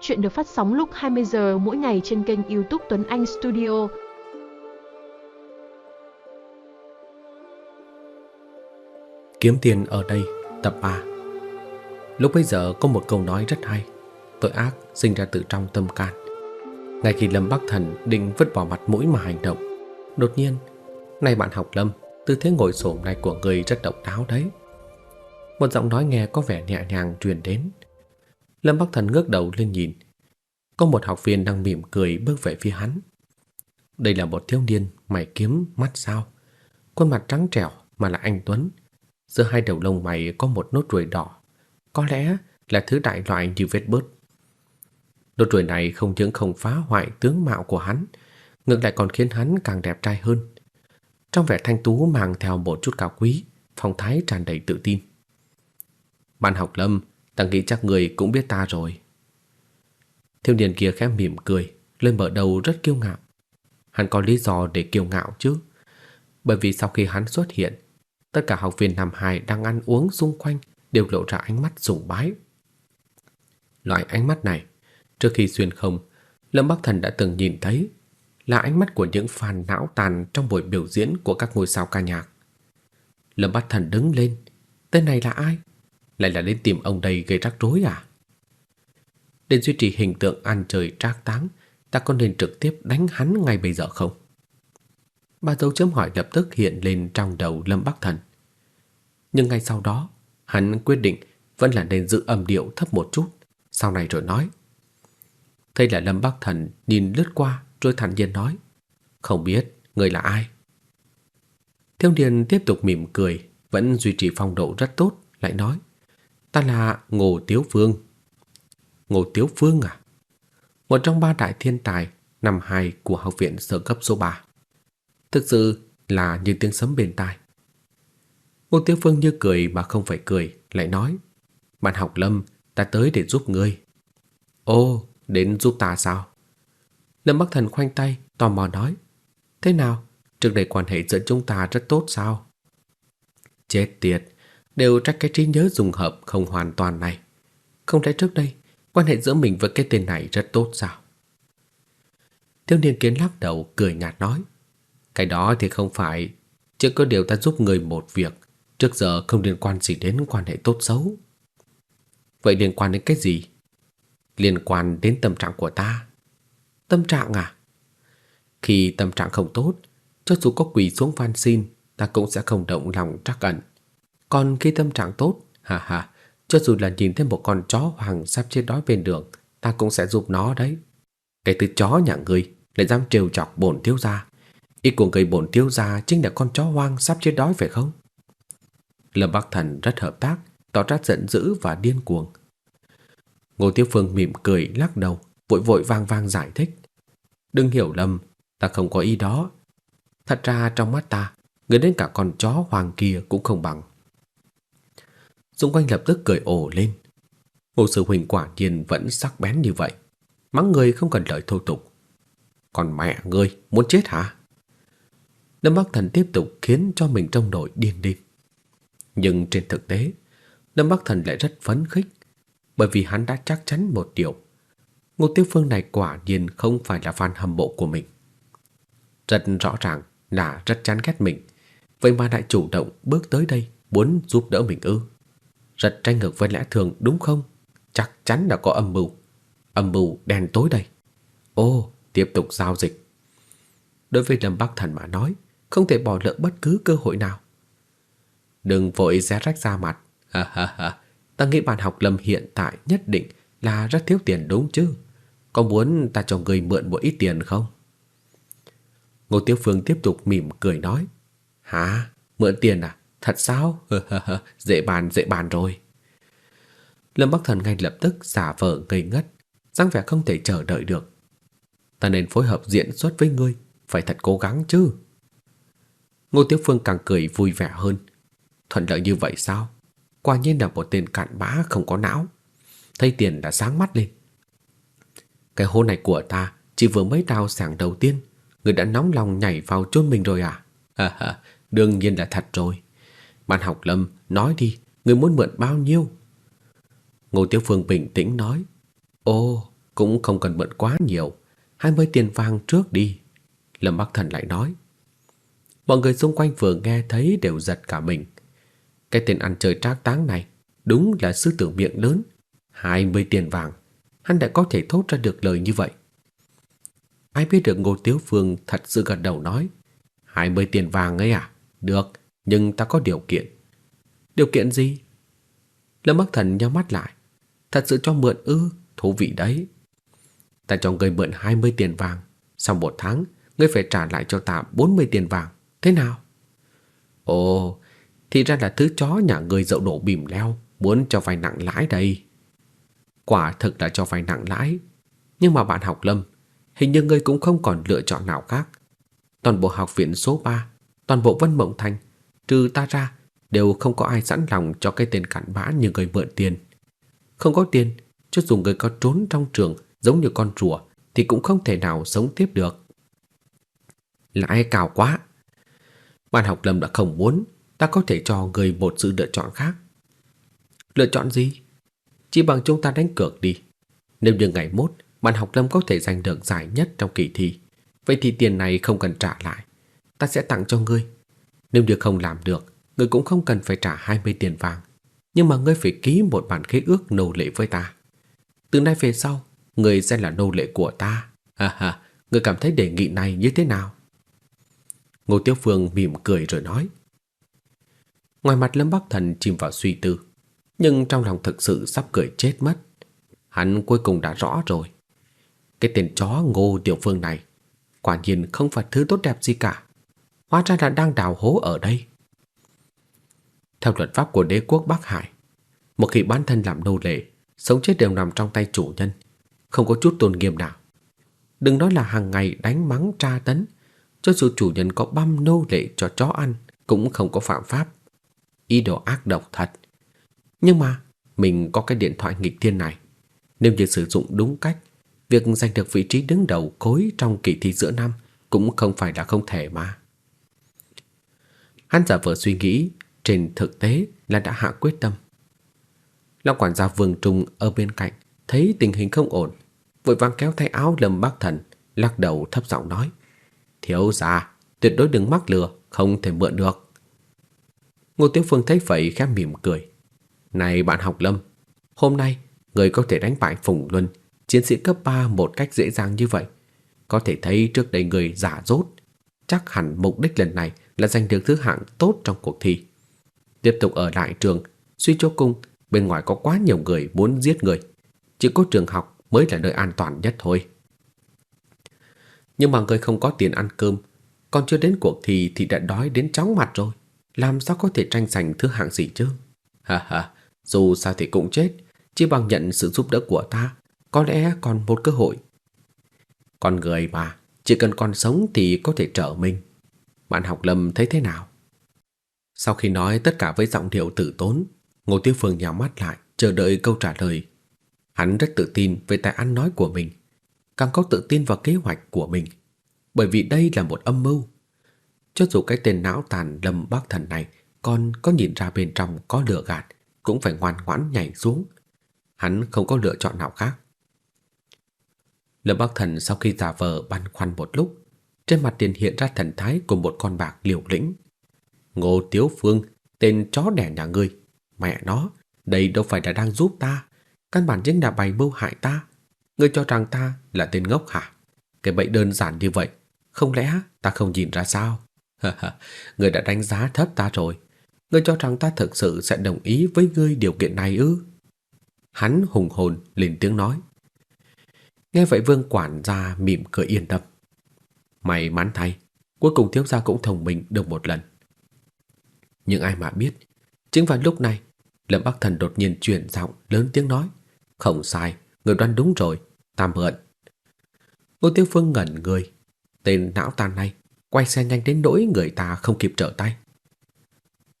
Chuyện được phát sóng lúc 20 giờ mỗi ngày trên kênh YouTube Tuấn Anh Studio. Kiếm tiền ở đây, tập 3 Lúc bây giờ có một câu nói rất hay. Tội ác sinh ra từ trong tâm can. Ngay khi Lâm Bắc Thần định vứt bỏ mặt mũi mà hành động Đột nhiên Này bạn học Lâm Tư thế ngồi xổm này của người rất độc đáo đấy. Một giọng nói nghe có vẻ nhẹ nhàng truyền đến. Lâm Bắc Thần ngước đầu lên nhìn. Có một học viên đang mỉm cười bước về phía hắn. Đây là một thiếu niên, Mày kiếm, mắt sao? Khuôn mặt trắng trẻo mà là anh Tuấn. Giữa hai đầu lông mày có một nốt ruồi đỏ. Có lẽ là thứ đại loại như vết bớt. Nốt ruồi này không những không phá hoại tướng mạo của hắn, Ngược lại còn khiến hắn càng đẹp trai hơn. Trong vẻ thanh tú mang theo một chút cao quý, Phong thái tràn đầy tự tin. Bạn học lâm Ta nghĩ chắc người cũng biết ta rồi. Thiếu niên kia khẽ mỉm cười, Lên mở đầu rất kiêu ngạo. Hắn có lý do để kiêu ngạo chứ? Bởi vì sau khi hắn xuất hiện, Tất cả học viên năm hai đang ăn uống xung quanh Đều lộ ra ánh mắt sùng bái. Loại ánh mắt này, Trước khi xuyên không, Lâm Bắc Thần đã từng nhìn thấy, Là ánh mắt của những fan não tàn Trong buổi biểu diễn của các ngôi sao ca nhạc. Lâm Bắc Thần đứng lên, Tên này là ai? Lại là đến tìm ông đây gây rắc rối à? Để duy trì hình tượng ăn trời trác táng, Ta có nên trực tiếp đánh hắn ngay bây giờ không? Ba dấu chấm hỏi lập tức hiện lên trong đầu Lâm Bắc Thần Nhưng ngay sau đó, Hắn quyết định vẫn là nên giữ âm điệu thấp một chút, Sau này rồi nói Thấy là Lâm Bắc Thần nhìn lướt qua Rồi thản nhiên nói, Không biết người là ai Thiếu niên tiếp tục mỉm cười, Vẫn duy trì phong độ rất tốt, Lại nói Ta là Ngô Tiếu Phương. Ngô Tiếu Phương à? Một trong ba đại thiên tài Năm hai của học viện sơ cấp số 3 Thực sự là như tiếng sấm bên tai. Ngô Tiếu Phương như cười mà không phải cười, Lại nói, Bạn học Lâm, ta tới để giúp ngươi. Ô, đến giúp ta sao? Lâm Bắc Thần khoanh tay, Tò mò nói, Thế nào? Trước đây quan hệ giữa chúng ta rất tốt sao? Chết tiệt Đều trách cái trí nhớ dùng hợp không hoàn toàn này. Không lẽ trước đây, Quan hệ giữa mình với cái tên này rất tốt sao? Thiếu niên kiến lắc đầu, cười nhạt nói, Cái đó thì không phải Chỉ có điều ta giúp người một việc, Trước giờ không liên quan gì đến quan hệ tốt xấu. Vậy liên quan đến cái gì? Liên quan đến tâm trạng của ta. Tâm trạng à? Khi tâm trạng không tốt, Cho dù có quỳ xuống van xin, Ta cũng sẽ không động lòng trắc ẩn còn khi tâm trạng tốt, ha ha, cho dù là nhìn thấy một con chó hoàng sắp chết đói bên đường, ta cũng sẽ giúp nó đấy. Cái từ chó nhà ngươi lại dám trêu chọc bổn thiếu gia. Ý của người bổn thiếu gia chính là con chó hoang sắp chết đói phải không? Lâm Bắc Thần rất hợp tác, tỏ ra giận dữ và điên cuồng. Ngô Tiêu Phương mỉm cười lắc đầu, vội vội vang vang giải thích. Đừng hiểu lầm, ta không có ý đó. Thật ra trong mắt ta, người đến cả con chó hoàng kia cũng không bằng. Xung quanh lập tức cười ồ lên. Ngô Sư Huỳnh quả nhiên vẫn sắc bén như vậy. Mắng người không cần lời thô tục. Còn mẹ ngươi muốn chết hả? Lâm Bắc Thần tiếp tục khiến cho mình trong nội điên đi. Nhưng trên thực tế, Lâm Bắc Thần lại rất phấn khích bởi vì hắn đã chắc chắn một điều. Ngô Tiêu Phương này quả nhiên không phải là fan hâm mộ của mình. Rất rõ ràng là rất chán ghét mình, vậy mà lại chủ động bước tới đây muốn giúp đỡ mình ư. Rất trái ngược với lẽ thường đúng không? Chắc chắn là có âm mưu. Âm mưu đen tối đây. Ô, tiếp tục giao dịch. Đối với Lâm Bắc Thần mà nói, không thể bỏ lỡ bất cứ cơ hội nào. Đừng vội xé rách ra mặt. Ha ha ha. Ta nghĩ bạn học Lâm hiện tại nhất định là rất thiếu tiền đúng chứ? Có muốn ta cho người mượn một ít tiền không? Ngô Tiêu Phương tiếp tục mỉm cười nói. Hả? Mượn tiền à? Thật sao? dễ bàn dễ bàn rồi. Lâm Bắc Thần ngay lập tức giả vờ ngây ngất, dáng vẻ không thể chờ đợi được. Ta nên phối hợp diễn xuất với ngươi, phải thật cố gắng chứ. Ngô Tiếu Phương càng cười vui vẻ hơn. Thuận lợi như vậy sao? Quả nhiên là một tên cạn bã không có não. Thấy tiền đã sáng mắt lên. Cái hôn này của ta chỉ vừa mới đào sảng đầu tiên, người đã nóng lòng nhảy vào chôn mình rồi à? À, ha, đương nhiên là thật rồi. Bạn học Lâm, nói đi, người muốn mượn bao nhiêu? Ngô Tiếu Phương bình tĩnh nói, Ồ, cũng không cần mượn quá nhiều, 20 tiền vàng trước đi. Lâm Bắc Thần lại nói. Mọi người xung quanh vừa nghe thấy đều giật cả mình. Cái tên ăn chơi trác táng này đúng là sư tử miệng lớn, 20 tiền vàng, hắn đã có thể thốt ra được lời như vậy. Ai biết được Ngô Tiếu Phương thật sự gật đầu nói, 20 tiền vàng ấy à? Được, nhưng ta có điều kiện. Điều kiện gì? Lâm Bắc Thần nhắm mắt lại. Thật sự cho mượn ư, thú vị đấy. Ta cho ngươi mượn 20 tiền vàng, sau một tháng ngươi phải trả lại cho ta 40 tiền vàng, thế nào? Ồ, thì ra là thứ chó nhà ngươi dậu đổ bìm leo, muốn cho vay nặng lãi đây. Quả thực là cho vay nặng lãi, nhưng mà bạn học Lâm, hình như ngươi cũng không còn lựa chọn nào khác. Toàn bộ học viện số 3, toàn bộ Vân Mộng Thành, trừ ta ra, đều không có ai sẵn lòng cho cái tên cặn bã như người mượn tiền. Không có tiền, cho dù người có trốn trong trường giống như con rùa thì cũng không thể nào sống tiếp được. Lãi cao quá. Ban học lâm đã không muốn, ta có thể cho người một sự lựa chọn khác. Lựa chọn gì? Chỉ bằng chúng ta đánh cược đi. Nếu như ngày mốt, ban học lâm có thể giành được giải nhất trong kỳ thi, vậy thì tiền này không cần trả lại. Ta sẽ tặng cho ngươi. Nếu như không làm được, ngươi cũng không cần phải trả 20 tiền vàng. Nhưng mà ngươi phải ký một bản khế ước nô lệ với ta. Từ nay về sau, ngươi sẽ là nô lệ của ta. Ha ha, ngươi cảm thấy đề nghị này như thế nào? Ngô Tiêu Phương mỉm cười rồi nói. Ngoài mặt Lâm Bắc Thần chìm vào suy tư, nhưng trong lòng thực sự sắp cười chết mất. Hắn cuối cùng đã rõ rồi. Cái tên chó Ngô Tiểu Phương này quả nhiên không phải thứ tốt đẹp gì cả. Hóa ra là đang đào hố ở đây. Theo luật pháp của đế quốc Bắc Hải, một khi bản thân làm nô lệ, sống chết đều nằm trong tay chủ nhân, không có chút tôn nghiêm nào. Đừng nói là hàng ngày đánh mắng tra tấn, cho dù chủ nhân có băm nô lệ cho chó ăn cũng không có phạm pháp. Ý đồ ác độc thật. Nhưng mà mình có cái điện thoại nghịch thiên này, nếu như sử dụng đúng cách, việc giành được vị trí đứng đầu khối trong kỳ thi giữa năm cũng không phải là không thể mà. Hắn giả vờ suy nghĩ, trên thực tế là đã hạ quyết tâm. Lão quản gia Vương Trung ở bên cạnh thấy tình hình không ổn, vội vàng kéo tay áo Lâm Bắc Thần, lắc đầu thấp giọng nói: "Thiếu gia, tuyệt đối đừng mắc lừa, không thể mượn được." Ngô Tiếu Phương thấy vậy khẽ mỉm cười. "Này bạn học Lâm, hôm nay người có thể đánh bại Phùng Luân, chiến sĩ cấp 3 một cách dễ dàng như vậy, có thể thấy trước đây người giả dốt, chắc hẳn mục đích lần này là giành được thứ hạng tốt trong cuộc thi. Tiếp tục ở lại trường, suy cho cùng, bên ngoài có quá nhiều người muốn giết người. Chỉ có trường học mới là nơi an toàn nhất thôi. Nhưng mà người không có tiền ăn cơm, còn chưa đến cuộc thi thì đã đói đến chóng mặt rồi. Làm sao có thể tranh giành thứ hạng gì chứ? Ha ha, dù sao thì cũng chết, chỉ bằng nhận sự giúp đỡ của ta, có lẽ còn một cơ hội. Con người mà, chỉ cần còn sống thì có thể trở mình. Bạn học Lâm thấy thế nào? Sau khi nói tất cả với giọng điệu tử tốn, Ngô Tiêu Phương nhắm mắt lại, chờ đợi câu trả lời. Hắn rất tự tin về tài ăn nói của mình, càng có tự tin vào kế hoạch của mình, bởi vì đây là một âm mưu. Cho dù cái tên não tàn Lâm Bắc Thần này còn có nhìn ra bên trong có lửa gạt, cũng phải ngoan ngoãn nhảy xuống. Hắn không có lựa chọn nào khác. Lâm Bắc Thần sau khi giả vờ băn khoăn một lúc, trên mặt liền hiện ra thần thái của một con bạc liều lĩnh. Ngô Tiếu Phương, tên chó đẻ nhà ngươi, mẹ nó, đây đâu phải là đang giúp ta, căn bản chính là bày mưu hại ta. Ngươi cho rằng ta là tên ngốc hả? Cái bẫy đơn giản như vậy, không lẽ ta không nhìn ra sao? ngươi đã đánh giá thấp ta rồi. Ngươi cho rằng ta thực sự sẽ đồng ý với ngươi điều kiện này ư? Hắn hùng hồn lên tiếng nói. Nghe vậy Vương quản gia mỉm cười yên tâm. May mắn thay, cuối cùng thiếu gia cũng thông minh được một lần. Nhưng ai mà biết, chính vào lúc này, Lâm Bắc Thần đột nhiên chuyển giọng lớn tiếng nói, "Không sai, người đoán đúng rồi, tam hận Ngô Tiêu Phương ngẩn người, tên não tàn này quay xe nhanh đến nỗi người ta không kịp trở tay.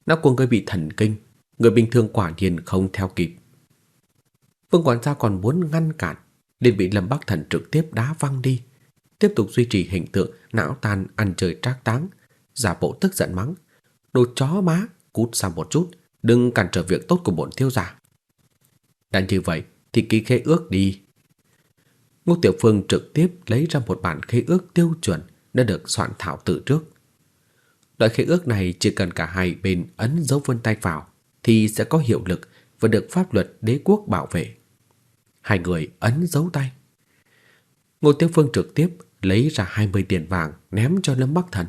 Não của người bị thần kinh, người bình thường quả nhiên không theo kịp. Vương quản gia còn muốn ngăn cản, liền bị Lâm Bắc Thần trực tiếp đá văng đi, tiếp tục duy trì hình tượng não tàn ăn chơi trác táng, giả bộ tức giận mắng, đồ chó má, cút sang một chút, đừng cản trở việc tốt của bọn thiếu gia. Đã như vậy thì ký khế ước đi. Ngô Tiểu Phương trực tiếp lấy ra một bản khế ước tiêu chuẩn đã được soạn thảo từ trước. Loại khế ước này chỉ cần cả hai bên ấn dấu vân tay vào thì sẽ có hiệu lực và được pháp luật đế quốc bảo vệ. Hai người ấn dấu tay. Ngô Tiểu Phương trực tiếp lấy ra 20 tiền vàng ném cho Lâm Bắc Thần.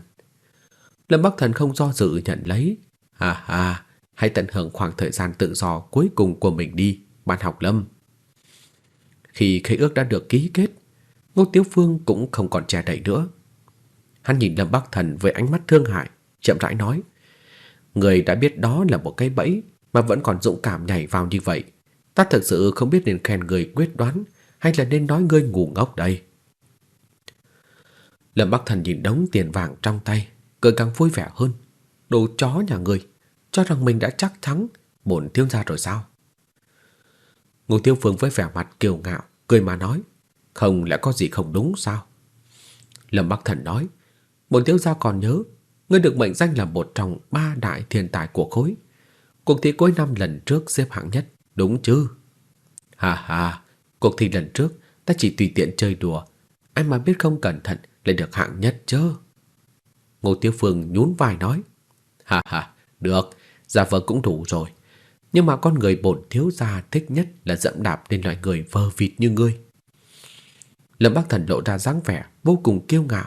Lâm Bắc Thần không do dự nhận lấy. Ha ha, hãy tận hưởng khoảng thời gian tự do cuối cùng của mình đi, bạn học Lâm. Khi khế ước đã được ký kết, Ngô Tiếu Phương cũng không còn che đậy nữa. Hắn nhìn Lâm Bắc Thần với ánh mắt thương hại, chậm rãi nói: "Người đã biết đó là một cái bẫy mà vẫn còn dũng cảm nhảy vào như vậy, ta thật sự không biết nên khen người quyết đoán hay là nên nói ngươi ngu ngốc đây." Lâm Bắc Thần nhìn đống tiền vàng trong tay, cười càng vui vẻ hơn. Đồ chó nhà người, cho rằng mình đã chắc thắng, bổn thiếu gia rồi sao? Ngô Tiêu Phương với vẻ mặt kiêu ngạo, cười mà nói, không lẽ có gì không đúng sao? Lâm Bắc Thần nói, bổn thiếu gia còn nhớ, ngươi được mệnh danh là một trong ba đại thiên tài của khối. Cuộc thi cuối năm lần trước xếp hạng nhất, đúng chứ? Hà hà, cuộc thi lần trước ta chỉ tùy tiện chơi đùa, anh mà biết không cẩn thận lại được hạng nhất chứ. Ngô Tiêu Phương nhún vai nói, ha ha, được, dạ giả vờ cũng đủ rồi. Nhưng mà con người bổn thiếu gia thích nhất là dẫm đạp lên loại người vơ vịt như ngươi. Lâm Bắc Thần lộ ra dáng vẻ vô cùng kiêu ngạo,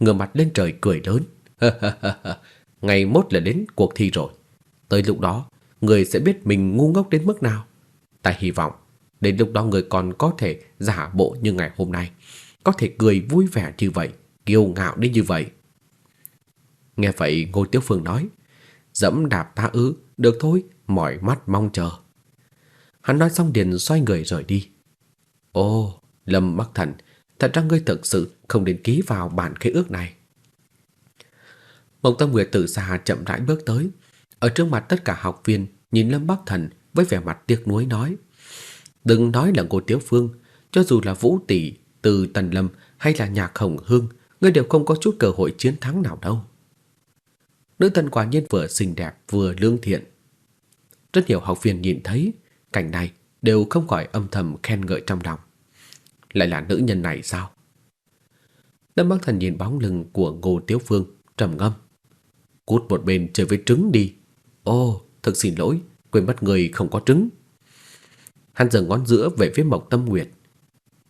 ngửa mặt lên trời cười lớn. Ngày mốt là đến cuộc thi rồi. Tới lúc đó, người sẽ biết mình ngu ngốc đến mức nào. Ta hy vọng, đến lúc đó người còn có thể giả bộ như ngày hôm nay, có thể cười vui vẻ như vậy, kiêu ngạo đến như vậy. Nghe vậy Ngô Tiếu Phương nói, dẫm đạp ta ư, được thôi, mỏi mắt mong chờ. Hắn nói xong liền xoay người rời đi. ô, Lâm Bắc Thần, thật ra ngươi thực sự không đến ký vào bản khế ước này. Mộng Tâm Nguyệt từ xa chậm rãi bước tới, ở trước mặt tất cả học viên nhìn Lâm Bắc Thần với vẻ mặt tiếc nuối nói: "Đừng nói là cô Tiếu Phương, cho dù là Vũ tỷ, từ Tần Lâm hay là Nhạc Hồng Hương, ngươi đều không có chút cơ hội chiến thắng nào đâu." Nữ thần quả nhiên vừa xinh đẹp vừa lương thiện. Rất nhiều học viên nhìn thấy cảnh này đều không khỏi âm thầm khen ngợi trong lòng. Lại là nữ nhân này sao? Lâm Bắc Thần nhìn bóng lưng của Ngô Tiếu Phương, trầm ngâm. Cút một bên chơi với trứng đi. Ô, thật xin lỗi, quên mất người không có trứng. Hắn giơ ngón giữa về phía Mộc Tâm Nguyệt.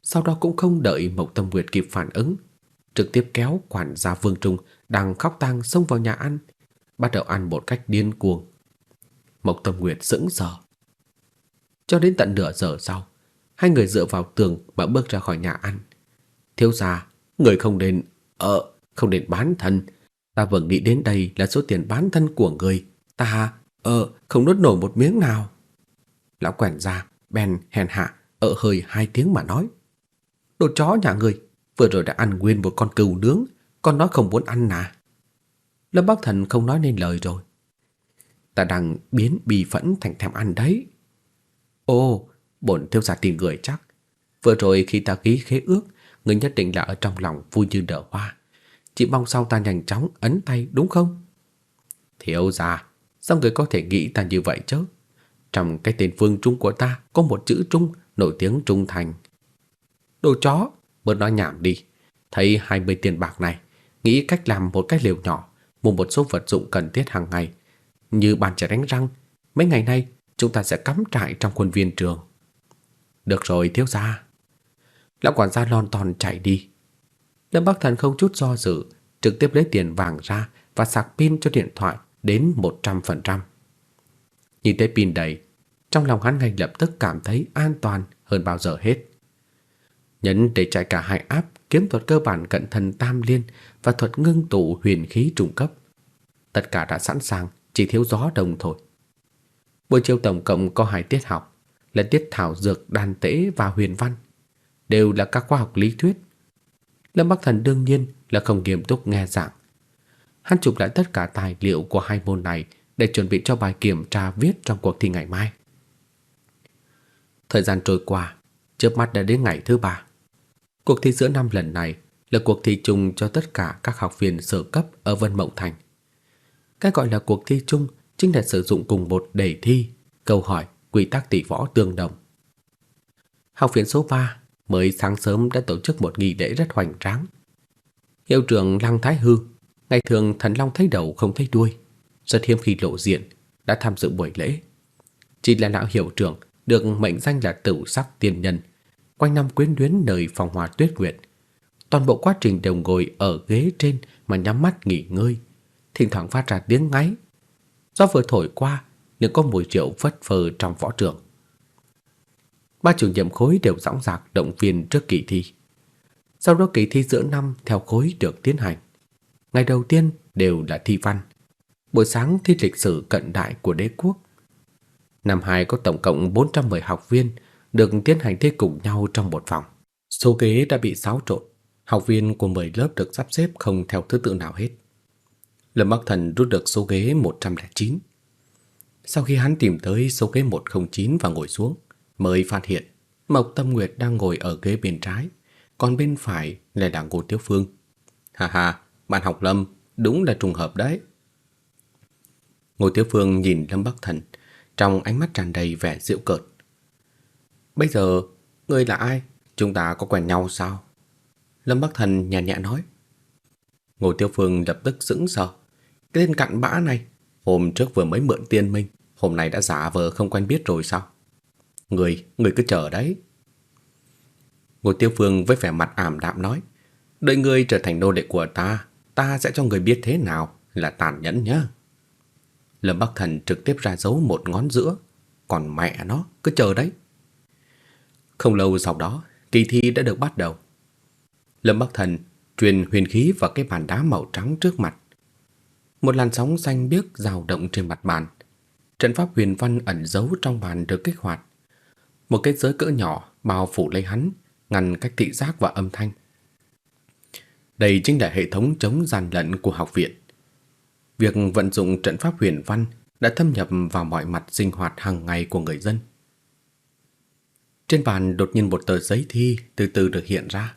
Sau đó cũng không đợi Mộc Tâm Nguyệt kịp phản ứng, trực tiếp kéo quản gia Vương Trung đang khóc tang xông vào nhà ăn, bắt đầu ăn một cách điên cuồng. Mộc Tâm Nguyệt sững sờ. Cho đến tận nửa giờ sau, hai người dựa vào tường mà bước ra khỏi nhà ăn. Thiếu gia, người không đến, ờ, không đến bán thân. Ta vừa nghĩ đến đây là số tiền bán thân của người. Ta, ờ, không nuốt nổi một miếng nào. Lão quản gia, bèn hèn hạ, ở hơi hai tiếng mà nói. Đồ chó nhà người, vừa rồi đã ăn nguyên một con cừu nướng, con nói không muốn ăn à. Lâm Bắc Thần không nói nên lời rồi. Ta đang biến bì phẫn thành thèm ăn đấy. Ồ, bổn thiếu gia tìm người chắc. Vừa rồi khi ta ký khế ước, người nhất định là ở trong lòng vui như nở hoa. Chỉ mong sau ta nhanh chóng ấn tay đúng không? Thiếu gia, sao người có thể nghĩ ta như vậy chứ? Trong cái tên phương trung của ta có một chữ trung nổi tiếng trung thành. Đồ chó, bớt nói nhảm đi. Thấy 20 tiền bạc này, nghĩ cách làm một cái liều nhỏ, mua một số vật dụng cần thiết hàng ngày, như bàn chải đánh răng. Mấy ngày nay, chúng ta sẽ cắm trại trong khuôn viên trường. Được rồi, thiếu gia. Lão quản gia lon ton chạy đi. Lâm Bắc Thần không chút do dự, trực tiếp lấy tiền vàng ra và sạc pin cho điện thoại đến 100%. Nhìn thấy pin đầy, trong lòng hắn ngay lập tức cảm thấy an toàn hơn bao giờ hết. Nhấn để trải cả hai áp kiếm thuật cơ bản cận thân tam liên và thuật ngưng tụ huyền khí trung cấp. Tất cả đã sẵn sàng, chỉ thiếu gió đồng thôi. Buổi chiều tổng cộng có hai tiết học, là tiết thảo dược đan tễ và huyền văn, đều là các khoa học lý thuyết. Lâm Bắc Thần đương nhiên là không nghiêm túc nghe giảng. Hắn chụp lại tất cả tài liệu của hai môn này để chuẩn bị cho bài kiểm tra viết trong cuộc thi ngày mai. Thời gian trôi qua, chớp mắt đã đến ngày thứ ba. Cuộc thi giữa năm lần này là cuộc thi chung cho tất cả các học viên sở cấp ở Vân Mộng Thành. Cái gọi là cuộc thi chung chính là sử dụng cùng một đề thi, câu hỏi, quy tắc tỷ võ tương đồng. Học viện số 3 mới sáng sớm đã tổ chức một nghi lễ rất hoành tráng. Hiệu trưởng Lăng Thái Hư, ngày thường thần long thấy đầu không thấy đuôi, rất hiếm khi lộ diện, đã tham dự buổi lễ. Chỉ là lão hiệu trưởng được mệnh danh là tử sắc tiên nhân, quanh năm quyến luyến nơi phòng hòa tuyết nguyệt. Toàn bộ quá trình đều ngồi ở ghế trên mà nhắm mắt nghỉ ngơi, thỉnh thoảng phát ra tiếng ngáy. Gió vừa thổi qua, nhưng có mùi rượu phất phơ trong võ trường. Ba chủ nhiệm khối đều dõng dạc động viên trước kỳ thi. Sau đó kỳ thi giữa năm theo khối được tiến hành. Ngày đầu tiên đều là thi văn. Buổi sáng thi lịch sử cận đại của đế quốc. Năm 2 có tổng cộng 410 học viên được tiến hành thi cùng nhau trong một phòng. Số ghế đã bị xáo trộn, học viên của 10 lớp được sắp xếp không theo thứ tự nào hết. Lâm Bắc Thần rút được số ghế 109. Sau khi hắn tìm tới số ghế 109 và ngồi xuống, mới phát hiện Mộc Tâm Nguyệt đang ngồi ở ghế bên trái, còn bên phải là Đặng Ngô Tiếu Phương. Hà hà, bạn học Lâm, đúng là trùng hợp đấy. Ngô Tiếu Phương nhìn Lâm Bắc Thần, trong ánh mắt tràn đầy vẻ giễu cợt. Bây giờ, ngươi là ai? Chúng ta có quen nhau sao? Lâm Bắc Thần nhẹ nhẹ nói. Ngô Tiêu Phương lập tức sững sờ. Cái tên cặn bã này, hôm trước vừa mới mượn tiền mình, hôm nay đã giả vờ không quen biết rồi sao? Người, người cứ chờ đấy. Ngô Tiêu Phương với vẻ mặt ảm đạm nói, đợi người trở thành nô lệ của ta, ta sẽ cho người biết thế nào là tàn nhẫn nhá. Lâm Bắc Thần trực tiếp ra dấu một ngón giữa, còn mẹ nó cứ chờ đấy. Không lâu sau đó, kỳ thi đã được bắt đầu. Lâm Bắc Thần truyền huyền khí vào cái bàn đá màu trắng trước mặt. Một làn sóng xanh biếc dao động trên mặt bàn. Trận pháp huyền văn ẩn giấu trong bàn được kích hoạt. Một cái giới cỡ nhỏ bao phủ lấy hắn, ngăn cách thị giác và âm thanh. Đây chính là hệ thống chống gian lận của học viện. Việc vận dụng trận pháp huyền văn đã thâm nhập vào mọi mặt sinh hoạt hàng ngày của người dân. Trên bàn đột nhiên một tờ giấy thi từ từ được hiện ra.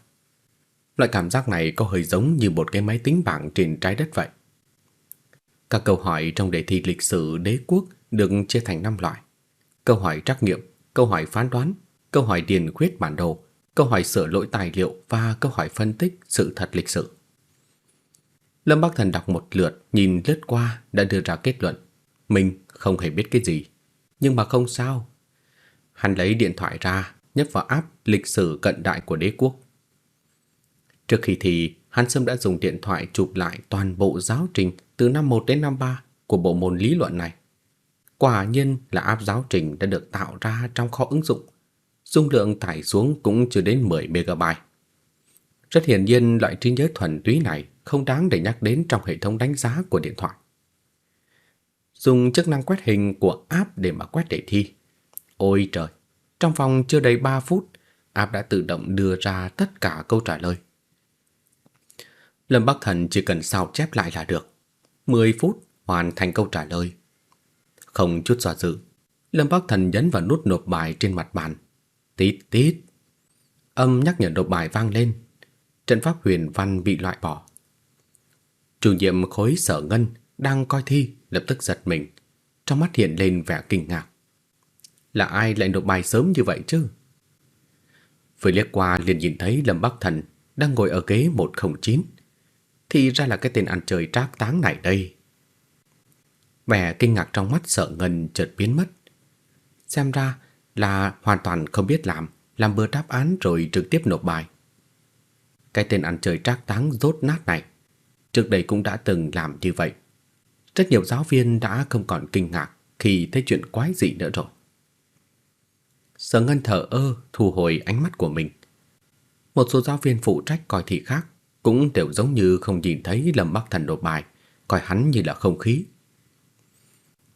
Loại cảm giác này có hơi giống như một cái máy tính bảng trên trái đất vậy. Các câu hỏi trong đề thi lịch sử đế quốc được chia thành 5 loại. Câu hỏi trắc nghiệm, câu hỏi phán đoán, câu hỏi điền khuyết bản đồ, câu hỏi sửa lỗi tài liệu và câu hỏi phân tích sự thật lịch sử. Lâm Bắc Thần đọc một lượt, nhìn lướt qua đã đưa ra kết luận. Mình không hề biết cái gì, nhưng mà không sao. Hắn lấy điện thoại ra, nhấp vào app lịch sử cận đại của đế quốc. Trước khi thì, hắn sớm đã dùng điện thoại chụp lại toàn bộ giáo trình từ năm 1 đến năm 3 của bộ môn lý luận này. Quả nhiên là app giáo trình đã được tạo ra trong kho ứng dụng. Dung lượng tải xuống cũng chưa đến 10 MB. Rất hiển nhiên loại trí nhớ thuần túy này không đáng để nhắc đến trong hệ thống đánh giá của điện thoại. Dùng chức năng quét hình của app để mà quét đề thi. Ôi trời, trong vòng chưa đầy 3 phút, app đã tự động đưa ra tất cả câu trả lời. Lâm Bắc Thần chỉ cần sao chép lại là được. 10 phút hoàn thành câu trả lời. Không chút do dự, Lâm Bắc Thần nhấn vào nút nộp bài trên mặt bàn. Tít tít. Âm nhắc nhở nộp bài vang lên. Trận pháp huyền văn bị loại bỏ. Chủ nhiệm khối sở ngân đang coi thi lập tức giật mình. Trong mắt hiện lên vẻ kinh ngạc. Là ai lại nộp bài sớm như vậy chứ? Vừa liếc qua liền nhìn thấy Lâm Bắc Thần đang ngồi ở ghế 109. Thì ra là cái tên ăn chơi trác táng này đây. Vẻ kinh ngạc trong mắt sợ ngần chợt biến mất. Xem ra là hoàn toàn không biết làm, làm bừa đáp án rồi trực tiếp nộp bài. Cái tên ăn chơi trác táng rốt nát này, trước đây cũng đã từng làm như vậy. Rất nhiều giáo viên đã không còn kinh ngạc khi thấy chuyện quái dị nữa rồi. Sở Ngân thở ơ thu hồi ánh mắt của mình. Một số giáo viên phụ trách coi thị khác cũng đều giống như không nhìn thấy Lâm Bắc Thần đột bài, coi hắn như là không khí.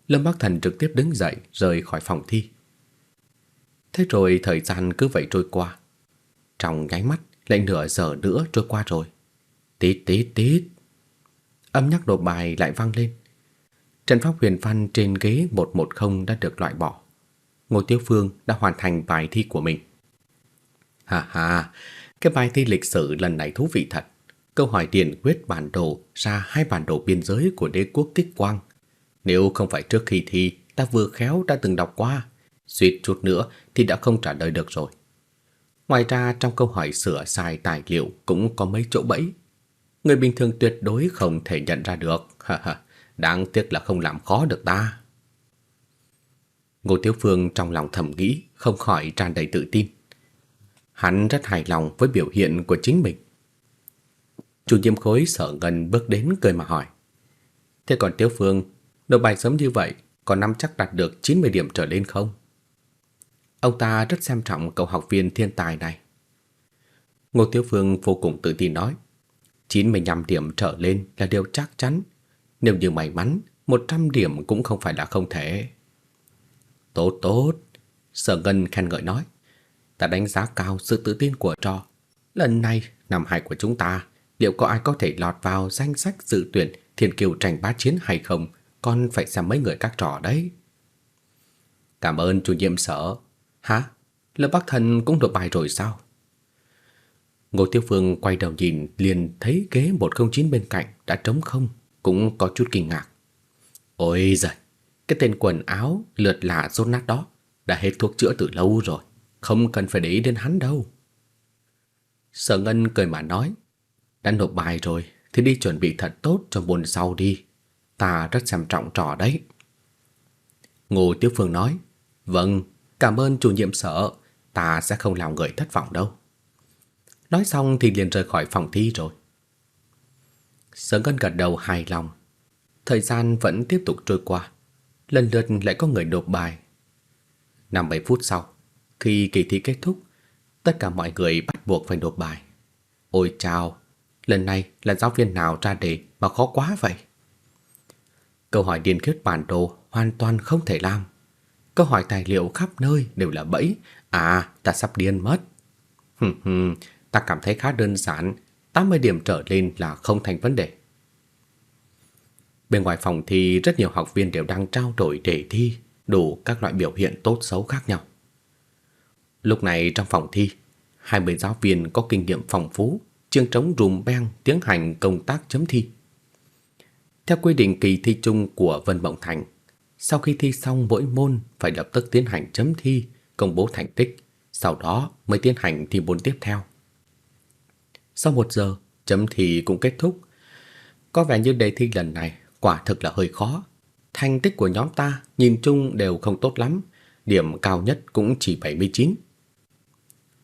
Lâm Bắc Thần trực tiếp đứng dậy rời khỏi phòng thi. Thế rồi thời gian cứ vậy trôi qua. Trong nháy mắt lại nửa giờ nữa trôi qua rồi. Tít tít tít. Âm nhắc đột bài lại vang lên. Trần pháp huyền văn trên ghế 110 đã được loại bỏ. Ngô Tiêu Phương đã hoàn thành bài thi của mình. Hà hà, cái bài thi lịch sử lần này thú vị thật. Câu hỏi điền quyết bản đồ ra hai bản đồ biên giới của đế quốc Tích Quang. Nếu không phải trước khi thi ta vừa khéo đã từng đọc qua, suýt chút nữa thì đã không trả lời được rồi. Ngoài ra trong câu hỏi sửa sai tài liệu cũng có mấy chỗ bẫy. Người bình thường tuyệt đối không thể nhận ra được. Đáng tiếc là không làm khó được ta. Ngô Tiếu Phương trong lòng thầm nghĩ, không khỏi tràn đầy tự tin. Hắn rất hài lòng với biểu hiện của chính mình. Chu Diêm khối sợ ngần bước đến cười mà hỏi. Thế còn Tiếu Phương, nộp bài sớm như vậy, có nắm chắc đạt được 90 điểm trở lên không? Ông ta rất xem trọng cậu học viên thiên tài này. Ngô Tiếu Phương vô cùng tự tin nói, 95 điểm trở lên là điều chắc chắn. Nếu như may mắn, 100 điểm cũng không phải là không thể. Tốt tốt, Sở Ngân khen ngợi nói. Ta đánh giá cao sự tự tin của trò. Lần này, năm hai của chúng ta, liệu có ai có thể lọt vào danh sách dự tuyển thiên kiều tranh bá chiến hay không, con phải xem mấy người các trò đấy. Cảm ơn chủ nhiệm sở. Hả? Lớp Bắc Thần cũng được bài rồi sao? Ngô Tiêu Phương quay đầu nhìn liền thấy ghế 109 bên cạnh đã trống không, cũng có chút kinh ngạc. Ôi giời, cái tên quần áo lượt lạ rốt nát đó đã hết thuốc chữa từ lâu rồi, không cần phải để ý đến hắn đâu. Sở Ngân cười mà nói, đã nộp bài rồi thì đi chuẩn bị thật tốt cho buồn sau đi, ta rất xem trọng trò đấy. Ngô Tiêu Phương nói, vâng, cảm ơn chủ nhiệm sở, ta sẽ không làm người thất vọng đâu. Nói xong thì liền rời khỏi phòng thi rồi. Sở Ngân gật đầu hài lòng. Thời gian vẫn tiếp tục trôi qua. Lần lượt lại có người nộp bài. 5-7 phút sau, khi kỳ thi kết thúc, tất cả mọi người bắt buộc phải nộp bài. Ôi chào, lần này là giáo viên nào ra đề mà khó quá vậy? Câu hỏi điền kết bản đồ hoàn toàn không thể làm. Câu hỏi tài liệu khắp nơi đều là bẫy. À, ta sắp điên mất. Hừm hừm, ta cảm thấy khá đơn giản, 80 điểm trở lên là không thành vấn đề. Bên ngoài phòng thi rất nhiều học viên đều đang trao đổi đề thi, đủ các loại biểu hiện tốt xấu khác nhau. Lúc này trong phòng thi, 20 giáo viên có kinh nghiệm phong phú, chương trống rùm beng tiến hành công tác chấm thi. Theo quy định kỳ thi chung của Vân Mộng Thành, sau khi thi xong mỗi môn phải lập tức tiến hành chấm thi, công bố thành tích, sau đó mới tiến hành thi môn tiếp theo. Sau một giờ, chấm thi cũng kết thúc. Có vẻ như đề thi lần này quả thực là hơi khó. Thành tích của nhóm ta nhìn chung đều không tốt lắm, điểm cao nhất cũng chỉ 79.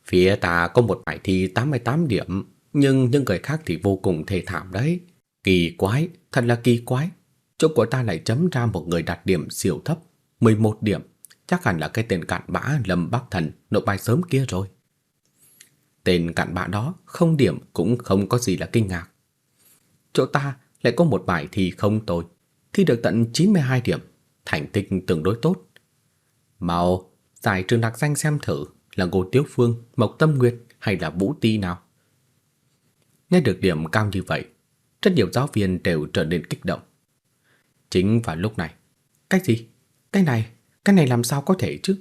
Phía ta có một bài thi 88 điểm, nhưng những người khác thì vô cùng thê thảm đấy. Kỳ quái, thật là kỳ quái. Chỗ của ta lại chấm ra một người đạt điểm siêu thấp, 11 điểm. Chắc hẳn là cái tên cạn bã Lâm Bắc Thần nộp bài sớm kia rồi. Tên cặn bã đó không điểm cũng không có gì là kinh ngạc. Chỗ ta lại có một bài thi không tồi, thi được tận 92 điểm, thành tích tương đối tốt. Mau, giải trường đặc danh xem thử là Ngô Tiếu Phương, Mộc Tâm Nguyệt hay là Vũ Ti nào. Nghe được điểm cao như vậy, rất nhiều giáo viên đều trở nên kích động. Chính vào lúc này, cái gì? Cái này, cái này làm sao có thể chứ?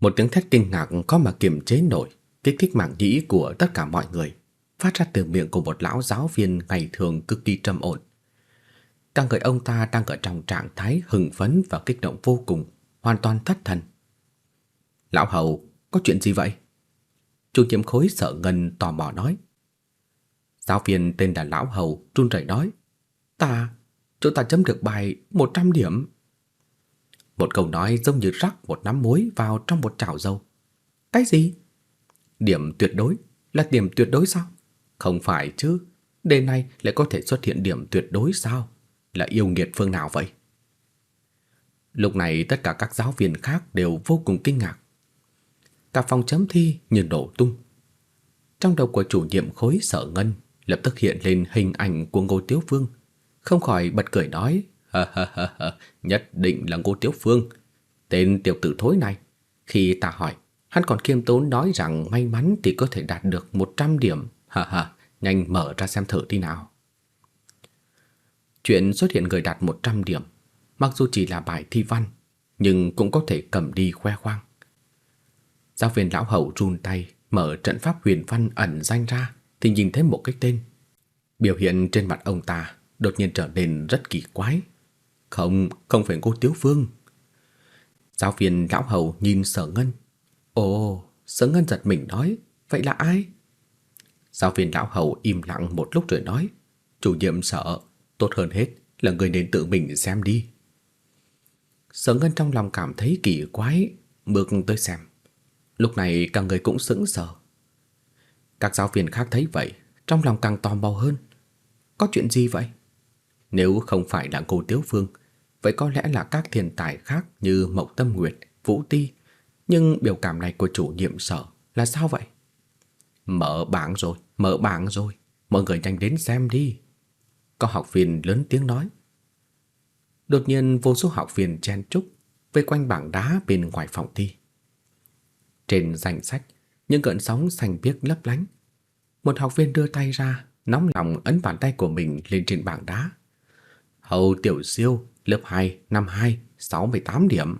Một tiếng thét kinh ngạc có mà kiềm chế nổi kích thích mảng nhĩ của tất cả mọi người, phát ra từ miệng của một lão giáo viên ngày thường cực kỳ trầm ổn. Cả người ông ta đang ở trong trạng thái hưng phấn và kích động vô cùng, hoàn toàn thất thần. Lão hầu, có chuyện gì vậy? Chủ nhiệm khối sợ ngần tò mò nói. Giáo viên tên là Lão Hầu run rẩy nói. Ta, chúng ta chấm được bài 100 điểm. Một câu nói giống như rắc một nắm muối vào trong một chảo dầu. Cái gì? Điểm tuyệt đối là điểm tuyệt đối sao? Không phải chứ, đề này lại có thể xuất hiện điểm tuyệt đối sao? Là yêu nghiệt phương nào vậy? Lúc này tất cả các giáo viên khác đều vô cùng kinh ngạc. Cả phòng chấm thi như nổ tung. Trong đầu của chủ nhiệm khối sở ngân lập tức hiện lên hình ảnh của Ngô Tiếu Phương, không khỏi bật cười nói, ha ha ha ha, nhất định là Ngô Tiếu Phương, tên tiểu tử thối này. Khi ta hỏi, Hắn còn khiêm tốn nói rằng may mắn thì có thể đạt được 100 điểm. Ha ha, nhanh mở ra xem thử đi nào. Chuyện xuất hiện người đạt 100 điểm, mặc dù chỉ là bài thi văn, nhưng cũng có thể cầm đi khoe khoang. Giáo viên lão hậu run tay, mở trận pháp huyền văn ẩn danh ra thì nhìn thấy một cái tên. Biểu hiện trên mặt ông ta đột nhiên trở nên rất kỳ quái. Không, không phải cô Tiếu Phương. Giáo viên lão hậu nhìn sở ngân Ồ, Sở Ngân giật mình nói, vậy là ai? Giáo viên lão hầu im lặng một lúc rồi nói, chủ nhiệm sợ, tốt hơn hết là người nên tự mình xem đi. Sở Ngân trong lòng cảm thấy kỳ quái, bước tới xem. Lúc này cả người cũng sững sờ. Các giáo viên khác thấy vậy, trong lòng càng tò mò hơn. Có chuyện gì vậy? Nếu không phải là cô Tiếu Phương, vậy có lẽ là các thiên tài khác như Mộc Tâm Nguyệt, Vũ Ti. Nhưng biểu cảm này của chủ nhiệm sở là sao vậy? Mở bảng rồi, mở bảng rồi, mọi người nhanh đến xem đi. Có học viên lớn tiếng nói. Đột nhiên vô số học viên chen chúc vây quanh bảng đá bên ngoài phòng thi. Trên danh sách, những cơn sóng xanh biếc lấp lánh. Một học viên đưa tay ra, nóng lòng ấn bàn tay của mình lên trên bảng đá. Hầu Tiểu Siêu, lớp 2, năm 2, 68 điểm.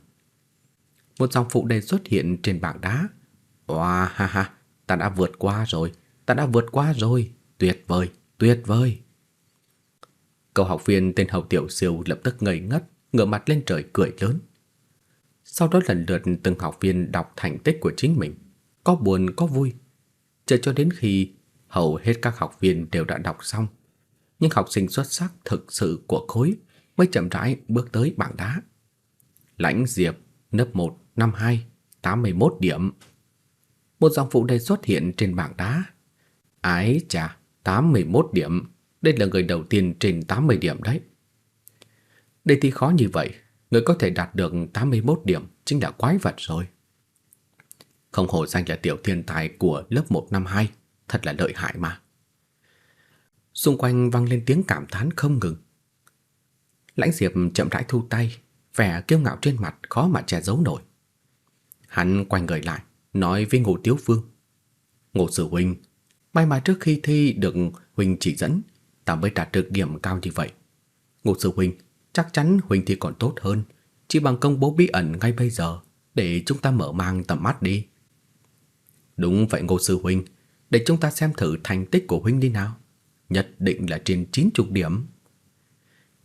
Một dòng phụ đề xuất hiện trên bảng đá. Wow, ha ha, ta đã vượt qua rồi, ta đã vượt qua rồi, tuyệt vời, tuyệt vời. Cậu học viên tên Hầu Tiểu Siêu lập tức ngây ngất, ngửa mặt lên trời cười lớn. Sau đó lần lượt từng học viên đọc thành tích của chính mình, có buồn có vui. Chờ cho đến khi hầu hết các học viên đều đã đọc xong, nhưng học sinh xuất sắc thực sự của khối mới chậm rãi bước tới bảng đá. Lãnh Diệp, lớp 1, năm 2, 81 điểm. Một dòng phụ đề xuất hiện trên bảng đá. Ái chà, 81 điểm, đây là người đầu tiên trên 80 điểm đấy. Đề thi khó như vậy, người có thể đạt được 81 điểm chính là quái vật rồi. Không hổ danh là tiểu thiên tài của lớp 152, thật là lợi hại mà. Xung quanh vang lên tiếng cảm thán không ngừng. Lãnh Diệp chậm rãi thu tay, vẻ kiêu ngạo trên mặt khó mà che giấu nổi. Hắn quay người lại, nói với Ngô Tiếu vương, Ngô Sử Huynh, may mà trước khi thi được Huynh chỉ dẫn, ta mới đạt được điểm cao như vậy. Ngô sư Huynh, chắc chắn Huynh thì còn tốt hơn, chỉ bằng công bố bí ẩn ngay bây giờ, để chúng ta mở mang tầm mắt đi. Đúng vậy Ngô Sư Huynh, để chúng ta xem thử thành tích của Huynh đi nào. Nhất định là trên 90 điểm.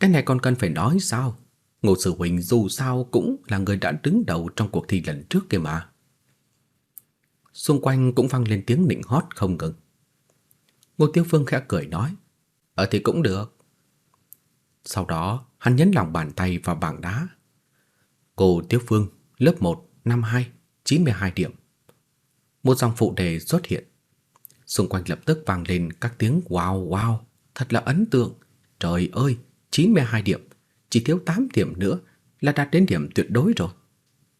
Cái này còn cần phải nói sao? Ngô Sư Huynh dù sao cũng là người đã đứng đầu trong cuộc thi lần trước kia mà. Xung quanh cũng vang lên tiếng nịnh hót không ngừng. Ngô Tiêu Phương khẽ cười nói, ở thì cũng được. Sau đó, hắn nhấn lòng bàn tay vào bảng đá. Cô Tiêu Phương, lớp 1, năm 2, 92 điểm. Một dòng phụ đề xuất hiện. Xung quanh lập tức vang lên các tiếng wow wow, thật là ấn tượng. Trời ơi, 92 điểm, chỉ thiếu 8 điểm nữa là đạt đến điểm tuyệt đối rồi.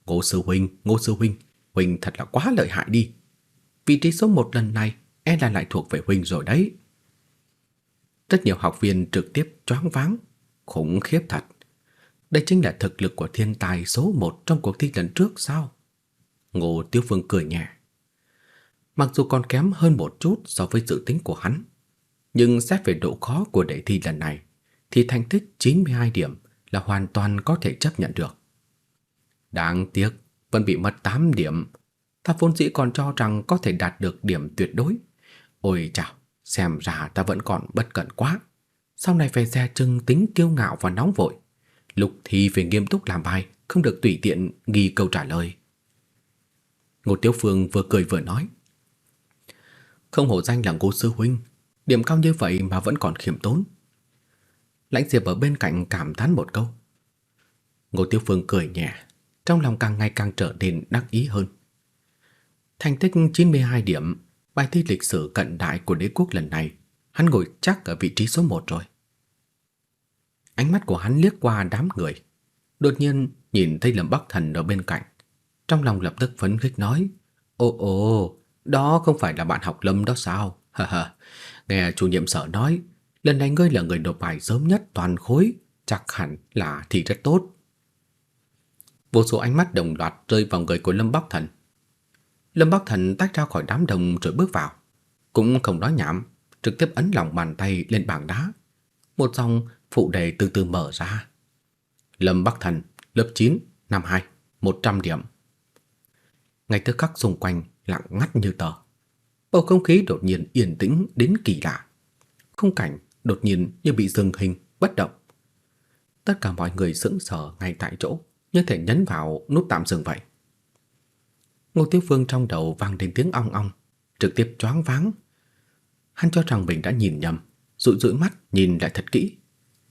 Ngô sư huynh, Ngô sư huynh, huynh thật là quá lợi hại đi. Vị trí số 1 lần này e là lại thuộc về huynh rồi đấy. Rất nhiều học viên trực tiếp choáng váng, khủng khiếp thật. Đây chính là thực lực của thiên tài số 1 trong cuộc thi lần trước sao? Ngô Tiêu Phương cười nhẹ. Mặc dù còn kém hơn một chút so với dự tính của hắn, nhưng xét về độ khó của đề thi lần này, thì thành tích 92 điểm là hoàn toàn có thể chấp nhận được. Đáng tiếc, vẫn bị mất 8 điểm. Ta vốn dĩ còn cho rằng có thể đạt được điểm tuyệt đối. Ôi chào, xem ra ta vẫn còn bất cẩn quá. Sau này phải dè chừng tính kiêu ngạo và nóng vội. Lúc thì phải nghiêm túc làm bài, không được tùy tiện ghi câu trả lời. Ngô Tiếu Phương vừa cười vừa nói. Không hổ danh là Ngô Sư Huynh, điểm cao như vậy mà vẫn còn khiêm tốn. Lãnh Diệp ở bên cạnh cảm thán một câu. Ngô Tiêu Phương cười nhẹ, trong lòng càng ngày càng trở nên đắc ý hơn. Thành tích 92 điểm, bài thi lịch sử cận đại của đế quốc lần này, hắn ngồi chắc ở vị trí số 1 rồi. Ánh mắt của hắn liếc qua đám người, đột nhiên nhìn thấy Lâm Bắc Thần ở bên cạnh, trong lòng lập tức phấn khích nói: "Ồ ồ, đó không phải là bạn học Lâm đó sao?" Ha ha. Nghe chủ nhiệm sở nói, lần này ngươi là người nộp bài sớm nhất toàn khối, chắc hẳn là thì rất tốt. Vô số ánh mắt đồng loạt rơi vào người của Lâm Bắc Thần. Lâm Bắc Thần tách ra khỏi đám đông rồi bước vào, cũng không nói nhảm, trực tiếp ấn lòng bàn tay lên bảng đá. Một dòng phụ đề từ từ mở ra. Lâm Bắc Thần, lớp 9, năm 2, 100 điểm. Ngay tức khắc xung quanh lặng ngắt như tờ. Bầu không khí đột nhiên yên tĩnh đến kỳ lạ. Khung cảnh đột nhiên như bị dừng hình, bất động. Tất cả mọi người sững sờ ngay tại chỗ, như thể nhấn vào nút tạm dừng vậy. Ngô Tiêu Phương trong đầu vang đến tiếng ong ong, trực tiếp choáng váng. Hắn cho rằng mình đã nhìn nhầm, dụi dụi mắt nhìn lại thật kỹ.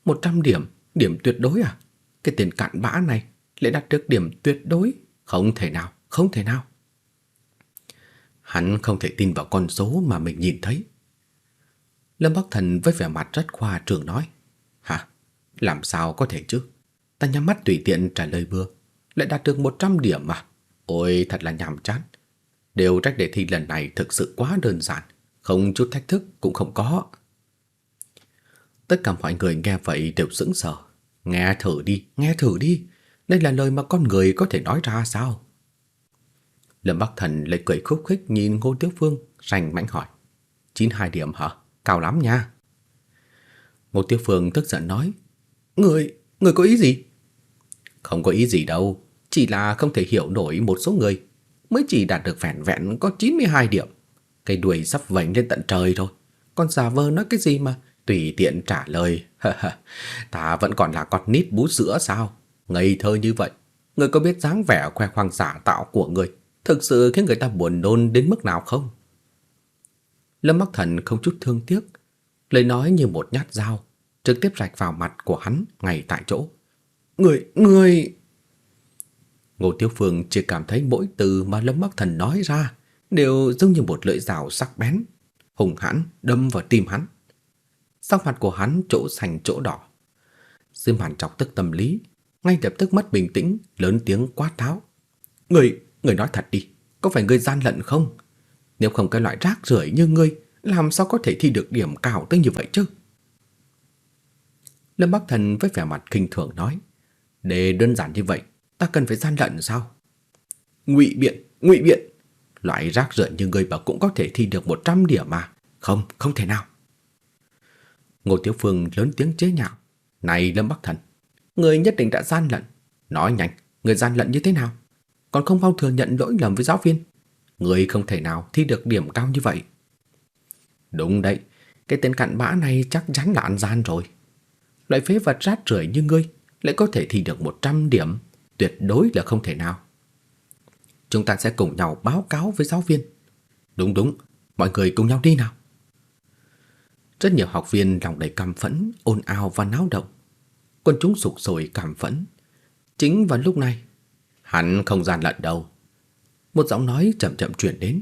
100 điểm, điểm tuyệt đối à? Cái tiền cạn bã này lại đạt được điểm tuyệt đối, không thể nào, không thể nào. Hắn không thể tin vào con số mà mình nhìn thấy. Lâm Bắc Thần với vẻ mặt rất khoa trương nói: "Hả? Làm sao có thể chứ? Ta nhắm mắt tùy tiện trả lời bừa, lại đạt được 100 điểm mà. Ôi thật là nhàm chán. Điều trách đề thi lần này thực sự quá đơn giản, không chút thách thức cũng không có." Tất cả mọi người nghe vậy đều sững sờ. Nghe thử đi, nghe thử đi. Đây là lời mà con người có thể nói ra sao? Lâm Bắc Thần lại cười khúc khích nhìn Ngô Tiếu Phương, rành mãnh hỏi. 92 điểm hả? Cao lắm nha. Ngô Tiếu Phương tức giận nói. Người, người có ý gì? Không có ý gì đâu, chỉ là không thể hiểu nổi một số người. Mới chỉ đạt được vẹn vẹn có 92 điểm. Cây đuôi sắp vảnh lên tận trời rồi. Con già vờ nói cái gì mà tùy tiện trả lời. Ta vẫn còn là con nít bú sữa sao? Ngây thơ như vậy. Người có biết dáng vẻ khoe khoang giả tạo của người thực sự khiến người ta buồn nôn đến mức nào không? Lâm Bắc Thần không chút thương tiếc, lời nói như một nhát dao, trực tiếp rạch vào mặt của hắn ngay tại chỗ. Người, người... Ngô Tiêu Phương chỉ cảm thấy mỗi từ mà Lâm Bắc Thần nói ra đều giống như một lưỡi dao sắc bén, hùng hãn đâm vào tim hắn. Sắc mặt của hắn chỗ xanh chỗ đỏ. Diêm Hàn chọc tức tâm lý, ngay lập tức mất bình tĩnh, lớn tiếng quát tháo. Người, người nói thật đi, có phải người gian lận không? Nếu không cái loại rác rưởi như ngươi, làm sao có thể thi được điểm cao tới như vậy chứ? Lâm Bắc Thần với vẻ mặt kinh thường nói, để đơn giản như vậy, ta cần phải gian lận sao? Ngụy biện, ngụy biện, loại rác rưởi như ngươi mà cũng có thể thi được 100 điểm mà, không, không thể nào. Ngô Tiếu Phương lớn tiếng chế nhạo, này Lâm Bắc Thần, người nhất định đã gian lận, nói nhanh, người gian lận như thế nào? Còn không mau thừa nhận lỗi lầm với giáo viên. Người không thể nào thi được điểm cao như vậy. Đúng đấy Cái tên cặn bã này chắc chắn là ăn gian rồi. Loại phế vật rác rưởi như ngươi Lại có thể thi được 100 điểm. Tuyệt đối là không thể nào Chúng ta sẽ cùng nhau báo cáo với giáo viên Đúng đúng, Mọi người cùng nhau đi nào Rất nhiều học viên lòng đầy căm phẫn, ồn ào và náo động Quân chúng sục sôi cảm phẫn Chính vào lúc này, Hắn không gian lận đâu một giọng nói chậm chậm truyền đến.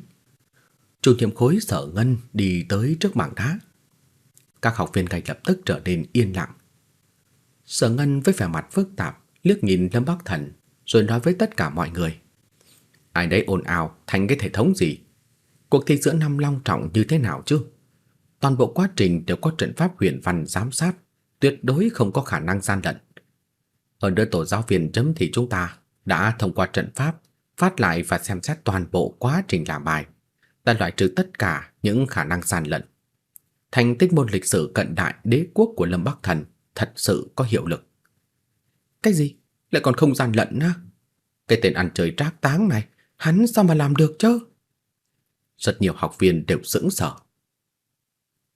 Chủ nhiệm khối sở ngân đi tới trước mảng đá. Các học viên ngay lập tức trở nên yên lặng. Sở ngân với vẻ mặt phức tạp liếc nhìn Lâm Bắc Thần rồi nói với tất cả mọi người. Ai đấy ồn ào thành cái thể thống gì? Cuộc thi giữa năm long trọng như thế nào chứ? Toàn bộ quá trình đều có trận pháp huyền văn giám sát, tuyệt đối không có khả năng gian lận. Ở nơi tổ giáo viên chấm thì chúng ta đã thông qua trận pháp phát lại và xem xét toàn bộ quá trình làm bài, đã loại trừ tất cả những khả năng gian lận. Thành tích môn lịch sử cận đại đế quốc của Lâm Bắc Thần thật sự có hiệu lực. Cái gì? Lại còn không gian lận á? Cái tên ăn chơi trác táng này, hắn sao mà làm được chứ? Rất nhiều học viên đều sững sờ.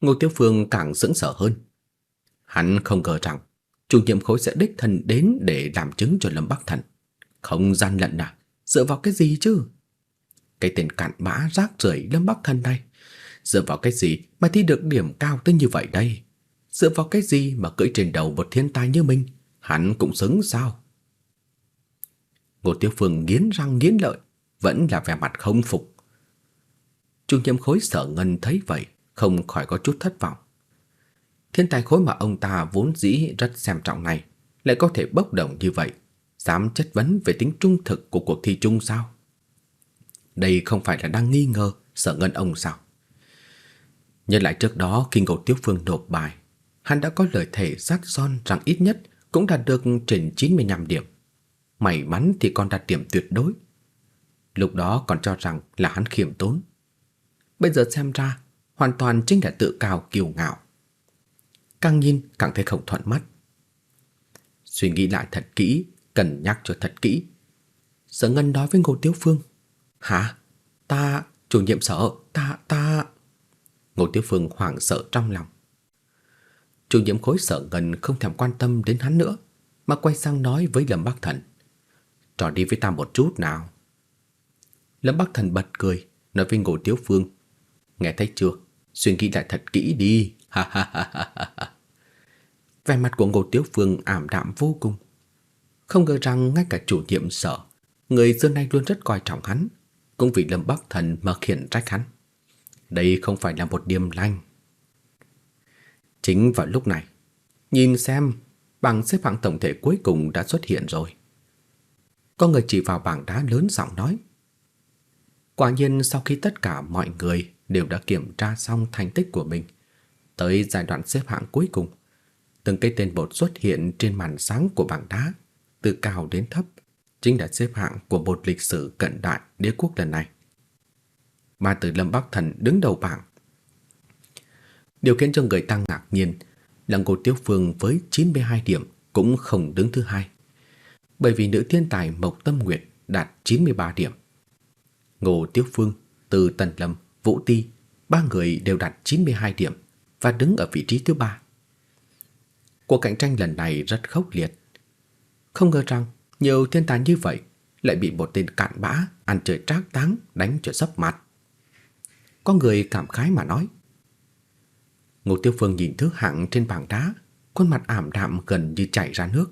Ngô Tiêu Phương càng sững sờ hơn. Hắn không ngờ rằng chủ nhiệm khối sẽ đích thân đến để làm chứng cho Lâm Bắc Thần. Không gian lận à? Dựa vào cái gì chứ? Cái tên cặn bã rác rưởi Lâm Bắc Thần này, dựa vào cái gì mà thi được điểm cao tới như vậy đây? Dựa vào cái gì mà cưỡi trên đầu một thiên tài như mình, hắn cũng xứng sao? Ngô Tiêu Phương nghiến răng nghiến lợi, vẫn là vẻ mặt không phục. trương nhiệm khối sợ ngân thấy vậy, không khỏi có chút thất vọng. Thiên tài khối mà ông ta vốn dĩ rất xem trọng này, lại có thể bốc đồng như vậy, dám chất vấn về tính trung thực của cuộc thi chung sao? Đây không phải là đang nghi ngờ sợ ngân ông sao? Nhớ lại trước đó khi Ngô Tiếu Phương nộp bài, hắn đã có lời thề sát son rằng ít nhất cũng đạt được trên 95 điểm. May mắn thì còn đạt điểm tuyệt đối. Lúc đó còn cho rằng là hắn khiêm tốn. Bây giờ xem ra, hoàn toàn chính là tự cao kiêu ngạo. Càng nhìn càng thấy không thuận mắt. Suy nghĩ lại thật kỹ cần nhắc cho thật kỹ. Sở Ngân nói với Ngô Tiếu Phương. Hả? Ta, chủ nhiệm sở, ta, ta... Ngô Tiếu Phương hoảng sợ trong lòng. Chủ nhiệm khối sở Ngân không thèm quan tâm đến hắn nữa, mà quay sang nói với Lâm Bắc Thần. Trò đi với ta một chút nào. Lâm Bắc Thần bật cười, nói với Ngô Tiếu Phương. nghe thấy chưa? Suy nghĩ lại thật kỹ đi. Ha ha ha ha ha. Vẻ mặt của Ngô Tiếu Phương ảm đạm vô cùng. Không ngờ rằng ngay cả chủ nhiệm sở, người xưa nay luôn rất coi trọng hắn, cũng vì Lâm Bắc Thần mà khiển trách hắn. Đây không phải là một điềm lành. Chính vào lúc này, nhìn xem, bảng xếp hạng tổng thể cuối cùng đã xuất hiện rồi. Có người chỉ vào bảng đá lớn giọng nói. Quả nhiên sau khi tất cả mọi người đều đã kiểm tra xong thành tích của mình, tới giai đoạn xếp hạng cuối cùng, từng cái tên bột xuất hiện trên màn sáng của bảng đá, từ cao đến thấp, chính là xếp hạng của bột lịch sử cận đại đế quốc lần này. Mà từ Lâm Bắc Thần đứng đầu bảng. Điều khiến cho người ta ngạc nhiên là Ngô Tiếu Phương với 92 điểm cũng không đứng thứ hai. Bởi vì nữ thiên tài Mộc Tâm Nguyệt đạt 93 điểm. Ngô Tiếu Phương, Từ Tần Lâm, Vũ Ti, ba người đều đạt 92 điểm và đứng ở vị trí thứ ba. Cuộc cạnh tranh lần này rất khốc liệt. Không ngờ rằng nhiều thiên tài như vậy lại bị một tên cạn bã ăn chơi trác táng đánh cho sấp mặt. Có người cảm khái mà nói. Ngô Tiêu Phương nhìn thứ hạng trên bảng đá, khuôn mặt ảm đạm gần như chảy ra nước.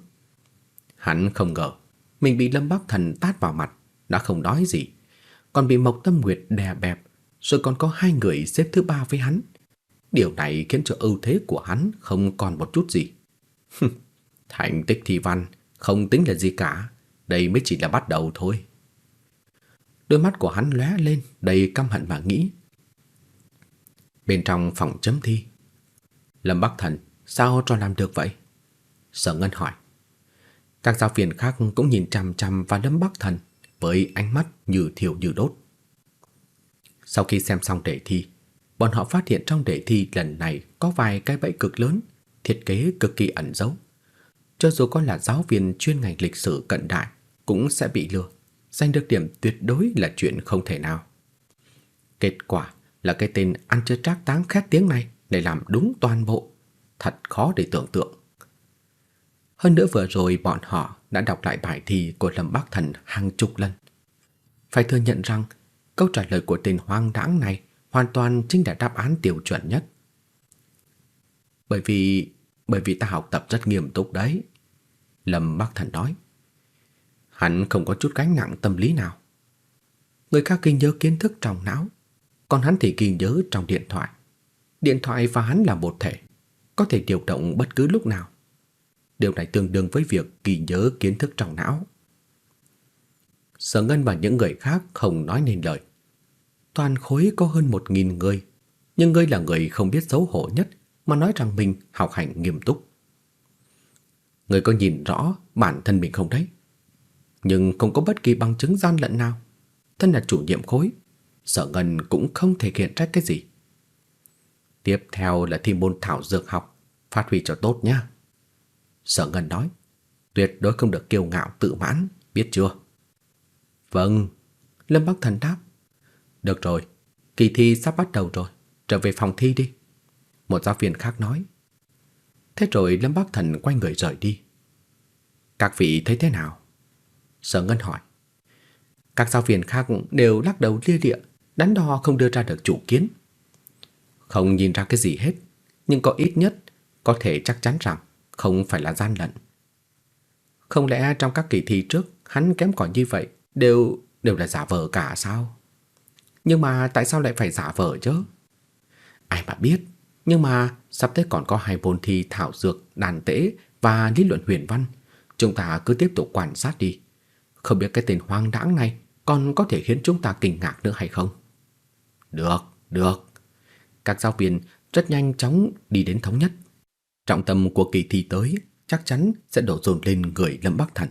Hắn không ngờ mình bị Lâm Bắc Thần tát vào mặt, đã không nói gì, còn bị Mộc Tâm Nguyệt đè bẹp, rồi còn có hai người xếp thứ ba với hắn. Điều này khiến cho ưu thế của hắn không còn một chút gì. Thành tích thi văn không tính là gì cả, đây mới chỉ là bắt đầu thôi. Đôi mắt của hắn lóe lên đầy căm hận mà nghĩ. Bên trong phòng chấm thi, Lâm Bắc Thần sao cho làm được vậy? Sở Ngân hỏi. Các giáo viên khác cũng nhìn chằm chằm vào Lâm Bắc Thần với ánh mắt như thiêu như đốt. Sau khi xem xong đề thi, bọn họ phát hiện trong đề thi lần này có vài cái bẫy cực lớn, thiết kế cực kỳ ẩn giấu. Cho dù có là giáo viên chuyên ngành lịch sử cận đại cũng sẽ bị lừa, giành được điểm tuyệt đối là chuyện không thể nào. Kết quả là cái tên ăn chơi trác táng khét tiếng này để làm đúng toàn bộ, thật khó để tưởng tượng. Hơn nữa vừa rồi bọn họ đã đọc lại bài thi của Lâm Bắc Thần hàng chục lần. Phải thừa nhận rằng câu trả lời của tên hoang đãng này hoàn toàn chính là đáp án tiêu chuẩn nhất. Bởi vì bởi vì ta học tập rất nghiêm túc đấy. Lâm Bắc Thần nói. Hắn không có chút gánh nặng tâm lý nào. Người khác ghi nhớ kiến thức trong não, còn hắn thì ghi nhớ trong điện thoại. Điện thoại và hắn là một thể, có thể điều động bất cứ lúc nào. Điều này tương đương với việc ghi nhớ kiến thức trong não. Sở Ngân và những người khác không nói nên lời. Toàn khối có hơn một nghìn người, nhưng ngươi là người không biết xấu hổ nhất mà nói rằng mình học hành nghiêm túc. Ngươi có nhìn rõ bản thân mình không đấy? Nhưng không có bất kỳ bằng chứng gian lận nào. Thân là chủ nhiệm khối, Sở Ngân cũng không thể kiện trách cái gì. Tiếp theo là thi môn thảo dược học, phát huy cho tốt nhá. Sở Ngân nói, tuyệt đối không được kiêu ngạo tự mãn, biết chưa? Vâng, Lâm Bắc Thần đáp. Được rồi, kỳ thi sắp bắt đầu rồi, trở về phòng thi đi. Một giáo viên khác nói. Thế rồi Lâm Bắc Thần quay người rời đi. Các vị thấy thế nào? Sở Ngân hỏi. Các giáo viên khác đều lắc đầu lia lịa đắn đo không đưa ra được chủ kiến. Không nhìn ra cái gì hết, nhưng có ít nhất có thể chắc chắn rằng không phải là gian lận. Không lẽ trong các kỳ thi trước hắn kém cỏi như vậy đều đều là giả vờ cả sao? Nhưng mà tại sao lại phải giả vờ chứ? Ai mà biết, nhưng mà sắp tới còn có hai môn thi thảo dược, đàn tễ và lý luận huyền văn. Chúng ta cứ tiếp tục quan sát đi. Không biết cái tên hoang đãng này còn có thể khiến chúng ta kinh ngạc nữa hay không? Được, được. Các giáo viên rất nhanh chóng đi đến thống nhất. Trọng tâm của kỳ thi tới chắc chắn sẽ đổ dồn lên người Lâm Bắc Thần.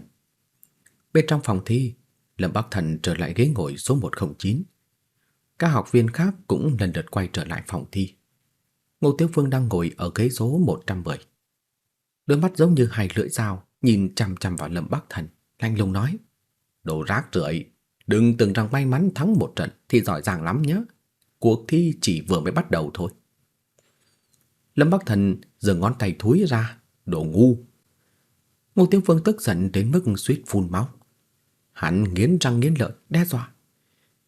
Bên trong phòng thi, Lâm Bắc Thần trở lại ghế ngồi số 109. Các học viên khác cũng lần lượt quay trở lại phòng thi. Ngô Tiếu Phương đang ngồi ở ghế số 110. Đôi mắt giống như hai lưỡi dao nhìn chằm chằm vào Lâm Bắc Thần, lanh lùng nói: "Đồ rác rưởi, đừng tưởng rằng may mắn thắng một trận thì giỏi giang lắm nhé. Cuộc thi chỉ vừa mới bắt đầu thôi." Lâm Bắc Thần giơ ngón tay thúi ra, "Đồ ngu." Ngô Tiếu Phương tức giận đến mức suýt phun máu. Hắn nghiến răng nghiến lợi đe dọa: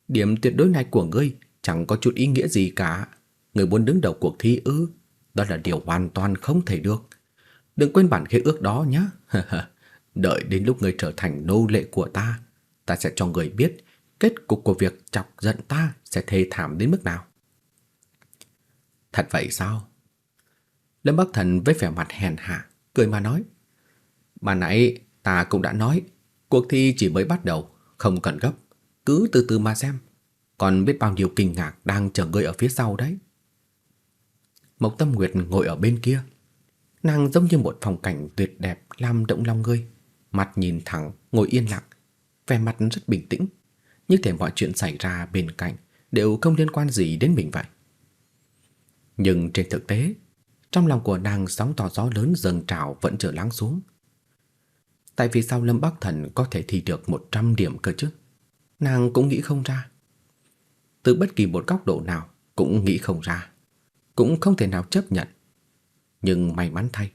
"Điểm tuyệt đối này của ngươi chẳng có chút ý nghĩa gì cả. Người muốn đứng đầu cuộc thi ư? Đó là điều hoàn toàn không thể được. Đừng quên bản khế ước đó nhé. Đợi đến lúc người trở thành nô lệ của ta, ta sẽ cho người biết kết cục của việc chọc giận ta sẽ thê thảm đến mức nào. Thật vậy sao? Lâm Bắc Thần với vẻ mặt hèn hạ, cười mà nói. Mà nãy ta cũng đã nói, cuộc thi chỉ mới bắt đầu, không cần gấp, cứ từ từ mà xem. Còn biết bao nhiêu kinh ngạc đang chờ ngươi ở phía sau đấy. Mộc Tâm Nguyệt ngồi ở bên kia. Nàng giống như một phong cảnh tuyệt đẹp làm động lòng ngươi. Mặt nhìn thẳng, ngồi yên lặng, vẻ mặt rất bình tĩnh. Như thể mọi chuyện xảy ra bên cạnh đều không liên quan gì đến mình vậy. Nhưng trên thực tế, trong lòng của nàng sóng to gió lớn dâng trào vẫn chưa lắng xuống. Tại vì sao Lâm Bắc Thần có thể thi được 100 điểm cơ chứ? Nàng cũng nghĩ không ra. Từ bất kỳ một góc độ nào cũng nghĩ không ra. Cũng không thể nào chấp nhận. Nhưng may mắn thay,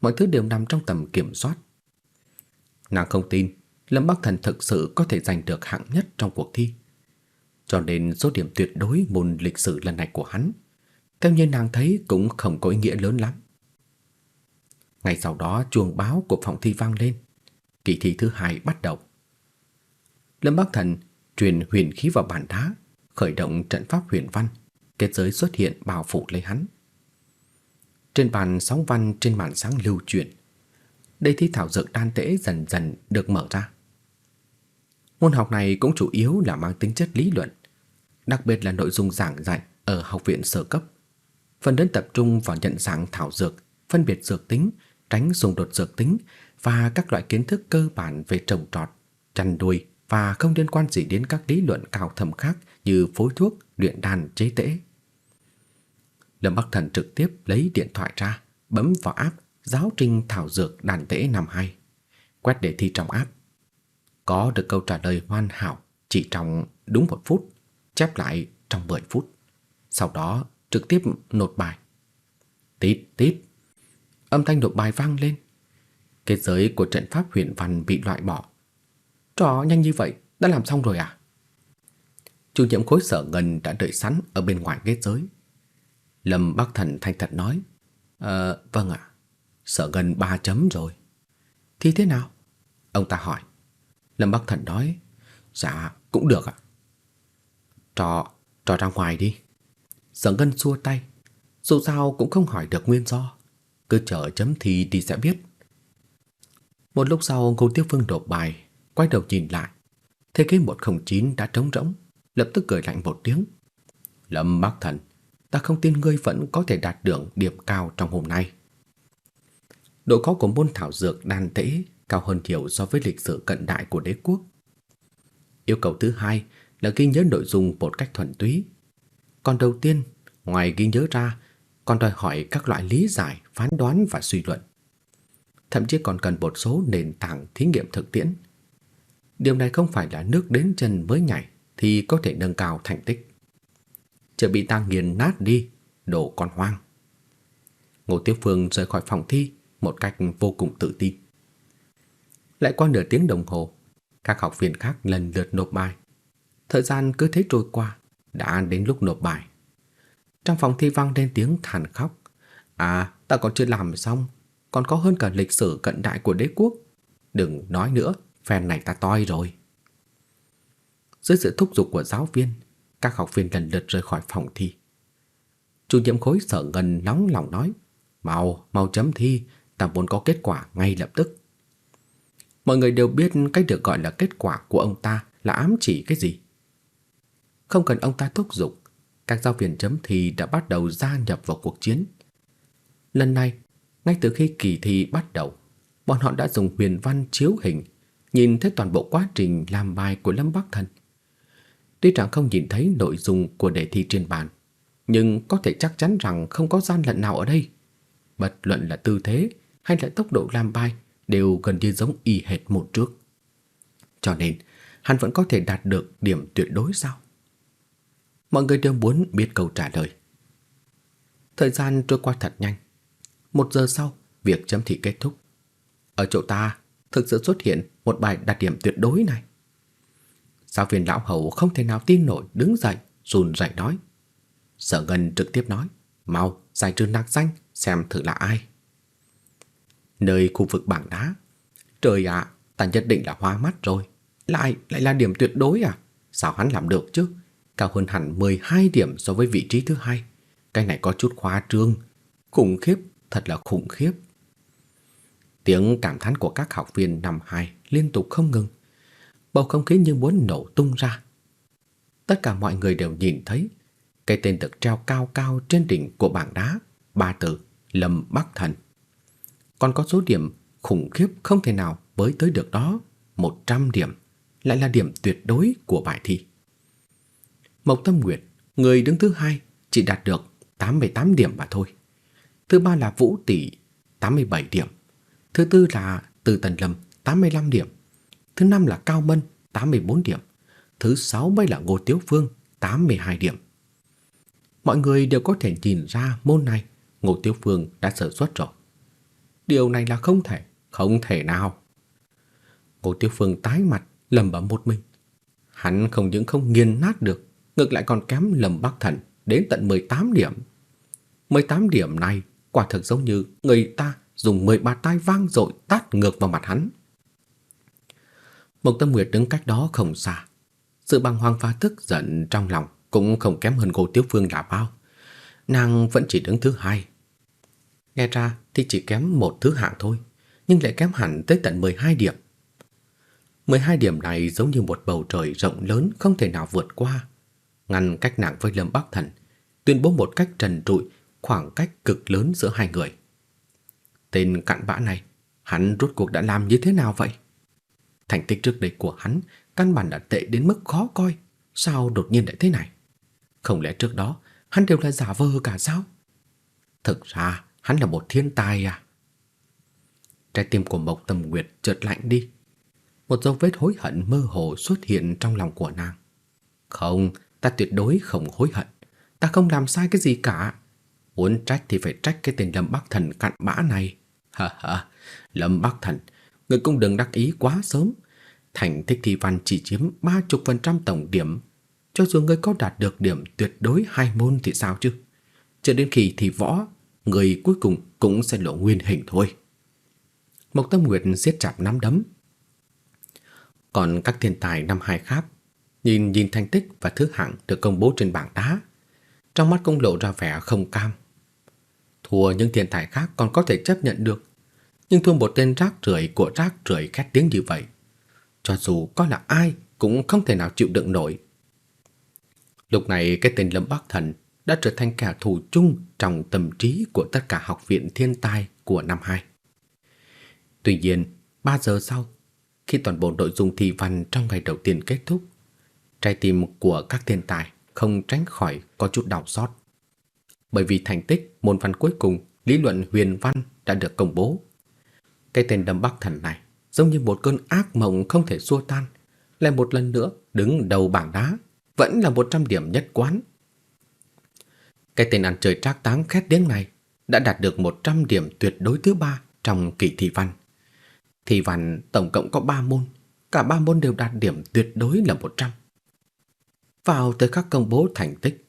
mọi thứ đều nằm trong tầm kiểm soát. Nàng không tin Lâm Bắc Thần thực sự có thể giành được hạng nhất trong cuộc thi. Cho nên số điểm tuyệt đối môn lịch sử lần này của hắn, theo như nàng thấy cũng không có ý nghĩa lớn lắm. Ngày sau đó chuông báo của phòng thi vang lên, kỳ thi thứ hai bắt đầu. Lâm Bắc Thần truyền huyền khí vào bàn đá, khởi động trận pháp huyền văn, kết giới xuất hiện bao phủ lấy hắn. Trên bàn sóng văn trên màn sáng lưu chuyển, đây thi thảo dược đan tễ dần dần được mở ra. Môn học này cũng chủ yếu là mang tính chất lý luận, đặc biệt là nội dung giảng dạy ở học viện sơ cấp. Phần lớn tập trung vào nhận dạng thảo dược, phân biệt dược tính, tránh xung đột dược tính và các loại kiến thức cơ bản về trồng trọt, chăn nuôi và không liên quan gì đến các lý luận cao thâm khác như phối thuốc, luyện đan, chế tễ. Lâm Bắc Thần trực tiếp lấy điện thoại ra, bấm vào app giáo trình thảo dược đàn tễ năm hai, quét đề thi trong app. Có được câu trả lời hoàn hảo chỉ trong đúng một phút, chép lại trong 10 phút. Sau đó trực tiếp nộp bài. Tít tít. Âm thanh nộp bài vang lên. Kết giới của trận pháp huyền văn bị loại bỏ. Trò nhanh như vậy, đã làm xong rồi à? Chủ nhiệm khối sở ngân đã đợi sẵn ở bên ngoài kết giới. Lâm Bắc Thần thanh thật nói. Ờ, vâng ạ. Sở ngân 3 chấm rồi. Thì thế nào? Ông ta hỏi. Lâm Bắc Thần nói. Dạ, cũng được ạ. Trò, trò ra ngoài đi. Sở ngân xua tay. Dù sao cũng không hỏi được nguyên do. Cứ chờ chấm thi thì sẽ biết. Một lúc sau Ngô Tiêu Phương đột bài, quay đầu nhìn lại. thấy cái 109 đã trống rỗng, lập tức cười lạnh một tiếng. Lâm Bắc Thần, ta không tin ngươi vẫn có thể đạt được điểm cao trong hôm nay. Độ khó của môn thảo dược đan tế cao hơn nhiều so với lịch sử cận đại của đế quốc. Yêu cầu thứ hai là ghi nhớ nội dung một cách thuần túy. Còn đầu tiên, ngoài ghi nhớ ra, còn đòi hỏi các loại lý giải, phán đoán và suy luận. Thậm chí còn cần một số nền tảng thí nghiệm thực tiễn. Điều này không phải là nước đến chân mới nhảy thì có thể nâng cao thành tích. Chờ bị ta nghiền nát đi, đồ con hoang. Ngô Tiêu Phương rời khỏi phòng thi một cách vô cùng tự tin. Lại qua nửa tiếng đồng hồ, các học viên khác lần lượt nộp bài. Thời gian cứ thế trôi qua, đã đến lúc nộp bài. Trong phòng thi vang lên tiếng than khóc. À, ta còn chưa làm xong, còn có hơn cả lịch sử cận đại của đế quốc. Đừng nói nữa, phen này ta toi rồi. Dưới sự thúc giục của giáo viên, các học viên lần lượt rời khỏi phòng thi. Chủ nhiệm khối sở ngân nóng lòng nói, mau, mau chấm thi, ta muốn có kết quả ngay lập tức. Mọi người đều biết cách được gọi là kết quả của ông ta là ám chỉ cái gì. Không cần ông ta thúc giục, các giáo viên chấm thi đã bắt đầu gia nhập vào cuộc chiến. Lần này, ngay từ khi kỳ thi bắt đầu, bọn họ đã dùng huyền văn chiếu hình, nhìn thấy toàn bộ quá trình làm bài của Lâm Bắc Thần. Tuy rằng không nhìn thấy nội dung của đề thi trên bàn, nhưng có thể chắc chắn rằng không có gian lận nào ở đây. Bất luận là tư thế hay là tốc độ làm bài đều gần như giống y hệt một trước. Cho nên, hắn vẫn có thể đạt được điểm tuyệt đối sao? Mọi người đều muốn biết câu trả lời. Thời gian trôi qua thật nhanh. Một giờ sau, việc chấm thi kết thúc. Ở chỗ ta, thực sự xuất hiện một bài đạt điểm tuyệt đối này. Giáo viên lão hầu không thể nào tin nổi đứng dậy run rẩy nói. Sở Ngân trực tiếp nói, mau giải trừ nạc danh, xem thử là ai. Nơi khu vực bảng đá. Trời ạ, ta nhất định là hoa mắt rồi. Lại, lại là điểm tuyệt đối à? Sao hắn làm được chứ? Cao hơn hẳn 12 điểm so với vị trí thứ hai. Cái này có chút khoa trương. Khủng khiếp, thật là khủng khiếp. Tiếng cảm thán của các học viên năm hai liên tục không ngừng. Bầu không khí như muốn nổ tung ra. Tất cả mọi người đều nhìn thấy cái tên được treo cao cao trên đỉnh của bảng đá, ba từ Lâm Bắc Thần. Còn có số điểm khủng khiếp không thể nào với tới được đó, 100 điểm, lại là điểm tuyệt đối của bài thi. Mộc Tâm Nguyệt, người đứng thứ hai, chỉ đạt được 88 điểm mà thôi. Thứ ba là Vũ Tỷ, 87 điểm. Thứ tư là Từ Tần Lâm, 85 điểm. Thứ năm là Cao Mân, 84 điểm. Thứ sáu mới là Ngô Tiếu Phương, 82 điểm. Mọi người đều có thể nhìn ra môn này Ngô Tiếu Phương đã sở xuất rồi. Điều này là không thể, không thể nào. Ngô Tiếu Phương tái mặt, lầm bẩm một mình. Hắn không những không nghiền nát được, ngược lại còn kém lầm Bắc Thần đến tận 18 điểm. 18 điểm này quả thực giống như người ta dùng 13 tai vang dội tát ngược vào mặt hắn. Mộc Tâm Nguyệt đứng cách đó không xa. Sự băng hoang và tức giận trong lòng cũng không kém hơn cô Tiếu Phương là bao. Nàng vẫn chỉ đứng thứ hai. Nghe ra thì chỉ kém một thứ hạng thôi, nhưng lại kém hẳn tới tận 12 điểm. 12 điểm này giống như một bầu trời rộng lớn không thể nào vượt qua, ngăn cách nàng với Lâm Bắc Thần, tuyên bố một cách trần trụi khoảng cách cực lớn giữa hai người. Tên cặn bã này, hắn rốt cuộc đã làm như thế nào vậy? Thành tích trước đây của hắn căn bản đã tệ đến mức khó coi, sao đột nhiên lại thế này? Không lẽ trước đó hắn đều là giả vờ cả sao? Thực ra hắn là một thiên tài à? Trái tim của Mộc Tâm Nguyệt chợt lạnh đi. Một dấu vết hối hận mơ hồ xuất hiện trong lòng của nàng. Không, ta tuyệt đối không hối hận. Ta không làm sai cái gì cả. Muốn trách thì phải trách cái tên Lâm Bắc Thần cặn bã này. Ha ha, Lâm Bắc Thần, người cũng đừng đắc ý quá sớm. Thành tích thi văn chỉ chiếm 30% tổng điểm. Cho dù người có đạt được điểm tuyệt đối hai môn thì sao chứ? Cho đến khi thi võ, người cuối cùng cũng sẽ lộ nguyên hình thôi. Mộc Tâm Nguyệt siết chặt nắm đấm. Còn các thiên tài năm hai khác, nhìn nhìn thành tích và thứ hạng được công bố trên bảng đá, trong mắt công lộ ra vẻ không cam. Thua những thiên tài khác còn có thể chấp nhận được, nhưng thua một tên rác rưởi của rác rưởi khét tiếng như vậy, cho dù có là ai cũng không thể nào chịu đựng nổi. Lúc này cái tên Lâm Bắc Thần đã trở thành kẻ thù chung trong tâm trí của tất cả học viện thiên tài của năm 2. Tuy nhiên, 3 giờ sau, khi toàn bộ nội dung thi văn trong ngày đầu tiên kết thúc, trái tim của các thiên tài không tránh khỏi có chút đau xót. Bởi vì thành tích môn văn cuối cùng, lý luận huyền văn đã được công bố. Cái tên Đâm Bắc Thần này giống như một cơn ác mộng không thể xua tan, lại một lần nữa đứng đầu bảng đá, vẫn là 100 điểm nhất quán. Cái tên ăn chơi trác táng khét tiếng này đã đạt được 100 điểm tuyệt đối thứ ba trong kỳ thi văn. Thi văn tổng cộng có 3 môn, cả 3 môn đều đạt điểm tuyệt đối là 100. Vào tới các công bố thành tích,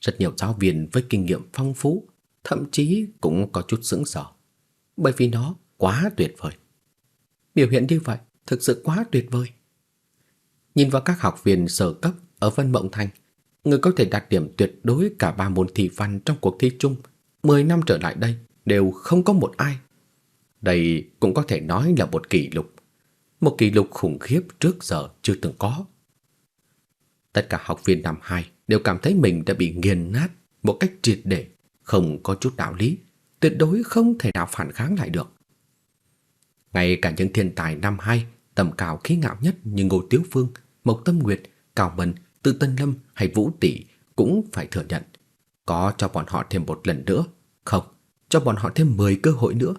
rất nhiều giáo viên với kinh nghiệm phong phú, thậm chí cũng có chút sững sờ, bởi vì nó quá tuyệt vời. Biểu hiện như vậy thực sự quá tuyệt vời. Nhìn vào các học viên sở cấp ở Vân Mộng Thành, người có thể đạt điểm tuyệt đối cả ba môn thi văn trong cuộc thi chung 10 năm trở lại đây đều không có một ai. Đây cũng có thể nói là một kỷ lục, một kỷ lục khủng khiếp trước giờ chưa từng có. Tất cả học viên năm 2 đều cảm thấy mình đã bị nghiền nát một cách triệt để, không có chút đạo lý, tuyệt đối không thể nào phản kháng lại được. Ngay cả những thiên tài năm 2 tầm cao khí ngạo nhất như Ngô Tiếu Phương, Mộc Tâm Nguyệt, Cao Mân, Tư Tân Lâm hay Vũ Tỷ cũng phải thừa nhận, có cho bọn họ thêm một lần nữa, không, cho bọn họ thêm 10 cơ hội nữa,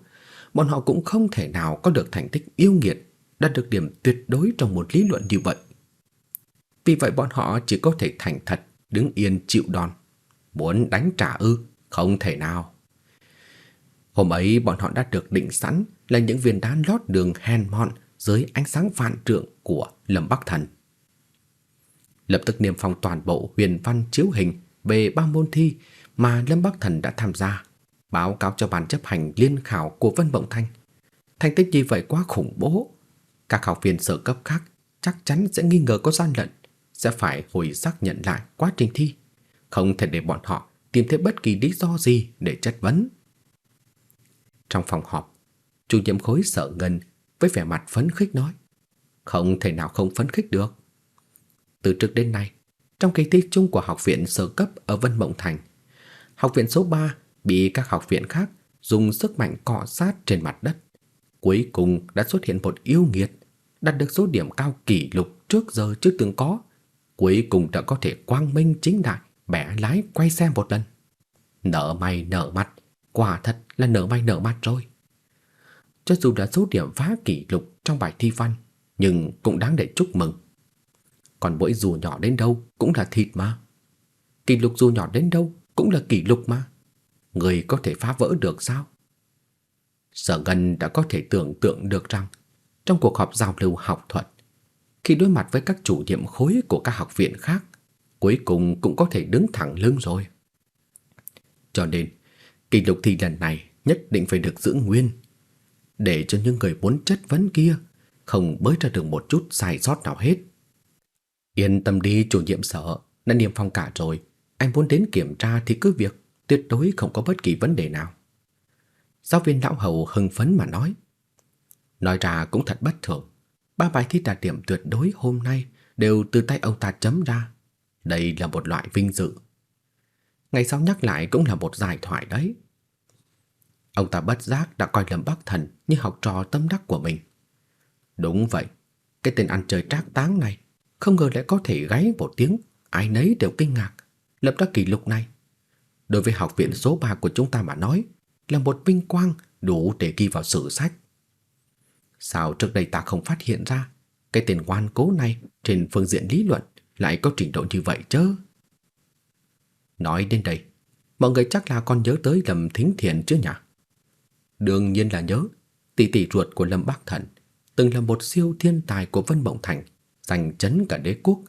bọn họ cũng không thể nào có được thành tích yêu nghiệt, đạt được điểm tuyệt đối trong một lý luận như vậy. Vì vậy bọn họ chỉ có thể thành thật, đứng yên chịu đòn. Muốn đánh trả ư, không thể nào. Hôm ấy bọn họ đã được định sẵn là những viên đá lót đường hèn mọn dưới ánh sáng vạn trượng của Lâm Bắc Thần. lập tức niêm phong toàn bộ huyền văn chiếu hình về ba môn thi mà Lâm Bắc Thần đã tham gia, báo cáo cho ban chấp hành liên khảo của Vân Bộng Thanh. Thành tích như vậy quá khủng bố, các học viên sở cấp khác chắc chắn sẽ nghi ngờ có gian lận, sẽ phải hồi xác nhận lại quá trình thi, không thể để bọn họ tìm thấy bất kỳ lý do gì để chất vấn. Trong phòng họp, chủ nhiệm khối sở ngân với vẻ mặt phấn khích nói, không thể nào không phấn khích được. Từ trước đến nay, trong kỳ thi chung của học viện sơ cấp ở Vân Mộng Thành, học viện số 3 bị các học viện khác dùng sức mạnh cọ sát trên mặt đất. Cuối cùng đã xuất hiện một yêu nghiệt, đạt được số điểm cao kỷ lục trước giờ chưa từng có. Cuối cùng đã có thể quang minh chính đại bẻ lái quay xe một lần. Nở mày nở mặt, quả thật là nở mày nở mặt rồi. Cho dù đã số điểm phá kỷ lục trong bài thi văn, nhưng cũng đáng để chúc mừng. Còn mỗi dù nhỏ đến đâu cũng là thịt mà. Kỷ lục dù nhỏ đến đâu cũng là kỷ lục mà. Người có thể phá vỡ được sao? Sở Ngân đã có thể tưởng tượng được rằng trong cuộc họp giao lưu học thuật, khi đối mặt với các chủ nhiệm khối của các học viện khác, cuối cùng cũng có thể đứng thẳng lưng rồi. Cho nên, kỷ lục thi lần này nhất định phải được giữ nguyên, để cho những người muốn chất vấn kia không bới ra được một chút sai sót nào hết. Yên tâm đi chủ nhiệm sở, đã niêm phong cả rồi, anh muốn đến kiểm tra thì cứ việc, tuyệt đối không có bất kỳ vấn đề nào. Giáo viên lão hầu hưng phấn mà nói. Nói ra cũng thật bất thường, ba bài thi đạt điểm tuyệt đối hôm nay đều từ tay ông ta chấm ra. Đây là một loại vinh dự. Ngày sau nhắc lại cũng là một giải thoại đấy. Ông ta bất giác đã coi Lâm Bắc Thần như học trò tâm đắc của mình. Đúng vậy, cái tên ăn chơi trác táng này không ngờ lại có thể gáy một tiếng, ai nấy đều kinh ngạc, lập ra kỷ lục này. Đối với học viện số 3 của chúng ta mà nói, là một vinh quang đủ để ghi vào sử sách. Sao trước đây ta không phát hiện ra cái tên quan cố này trên phương diện lý luận lại có trình độ như vậy chứ? Nói đến đây, mọi người chắc là còn nhớ tới Lâm Thính Thiền chứ nhỉ? Đương nhiên là nhớ, tỷ tỷ ruột của Lâm Bắc Thần từng là một siêu thiên tài của Vân Mộng Thành, giành chấn cả đế quốc.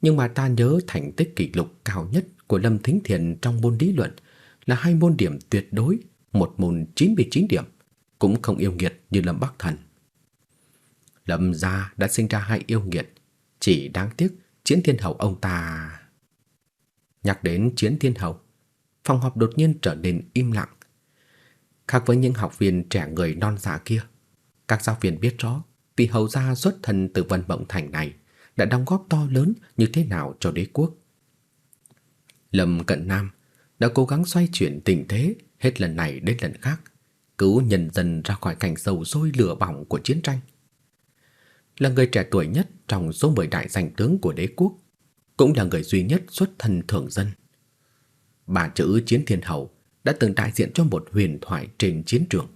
Nhưng mà ta nhớ thành tích kỷ lục cao nhất của Lâm Thính Thiền trong môn lý luận là hai môn điểm tuyệt đối, một môn 99 điểm, cũng không yêu nghiệt như Lâm Bắc Thần. Lâm gia đã sinh ra hai yêu nghiệt, chỉ đáng tiếc Chiến Thiên hầu ông ta. Nhắc đến Chiến Thiên hầu phòng họp đột nhiên trở nên im lặng. Khác với những học viên trẻ người non dạ kia, các giáo viên biết rõ vì hầu gia xuất thân từ Vân Mộng Thành này đã đóng góp to lớn như thế nào cho đế quốc. Lâm Cận Nam đã cố gắng xoay chuyển tình thế hết lần này đến lần khác, cứu nhân dân ra khỏi cảnh dầu sôi lửa bỏng của chiến tranh. Là người trẻ tuổi nhất trong số 10 đại danh tướng của đế quốc, cũng là người duy nhất xuất thân thường dân. Bà chữ Chiến Thiên Hậu đã từng đại diện cho một huyền thoại trên chiến trường.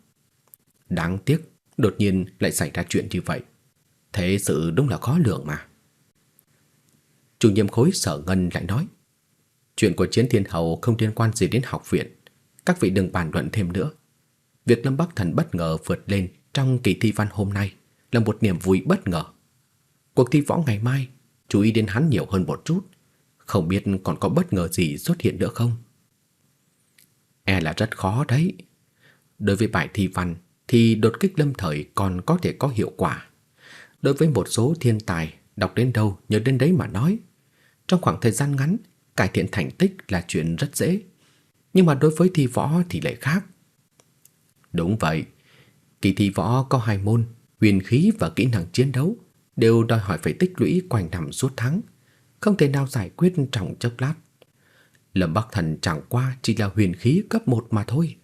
Đáng tiếc, đột nhiên lại xảy ra chuyện như vậy. Thế sự đúng là khó lường mà. Chủ nhiệm khối sở ngân lại nói, chuyện của Chiến Thiên Hậu không liên quan gì đến học viện, các vị đừng bàn luận thêm nữa. Việc Lâm Bắc Thần bất ngờ vượt lên trong kỳ thi văn hôm nay là một niềm vui bất ngờ. Cuộc thi võ ngày mai, chú ý đến hắn nhiều hơn một chút, không biết còn có bất ngờ gì xuất hiện nữa không? E là rất khó đấy. Đối với bài thi văn thì đột kích lâm thời còn có thể có hiệu quả. Đối với một số thiên tài đọc đến đâu nhớ đến đấy mà nói, trong khoảng thời gian ngắn, cải thiện thành tích là chuyện rất dễ. Nhưng mà đối với thi võ thì lại khác. Đúng vậy, kỳ thi võ có hai môn, huyền khí và kỹ năng chiến đấu, đều đòi hỏi phải tích lũy quanh năm suốt tháng, không thể nào giải quyết trong chốc lát. Lâm Bắc Thần chẳng qua chỉ là huyền khí cấp 1 mà thôi.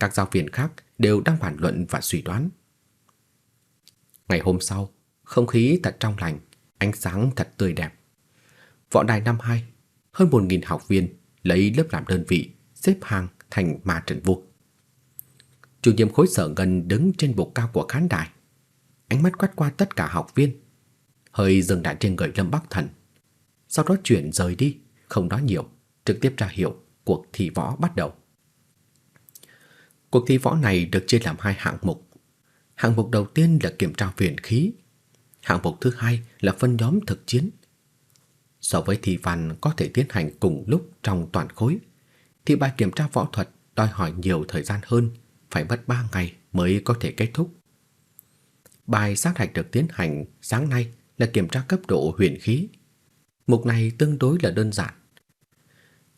Các giáo viên khác đều đang bàn luận và suy đoán. Ngày hôm sau, không khí thật trong lành, ánh sáng thật tươi đẹp. Võ đài năm 2, hơn 1.000 học viên lấy lớp làm đơn vị, xếp hàng thành ma trận vuông. Chủ nhiệm khối sở ngân đứng trên bục cao của khán đài. Ánh mắt quét qua tất cả học viên, hơi dừng lại trên người Lâm Bắc Thần. Sau đó chuyển rời đi, không nói nhiều, trực tiếp ra hiệu cuộc thi võ bắt đầu. Cuộc thi võ này được chia làm hai hạng mục. Hạng mục đầu tiên là kiểm tra huyền khí. Hạng mục thứ hai là phân nhóm thực chiến. So với thi văn có thể tiến hành cùng lúc trong toàn khối, thì bài kiểm tra võ thuật đòi hỏi nhiều thời gian hơn, phải mất 3 ngày mới có thể kết thúc. Bài sát hạch được tiến hành sáng nay là kiểm tra cấp độ huyền khí. Mục này tương đối là đơn giản.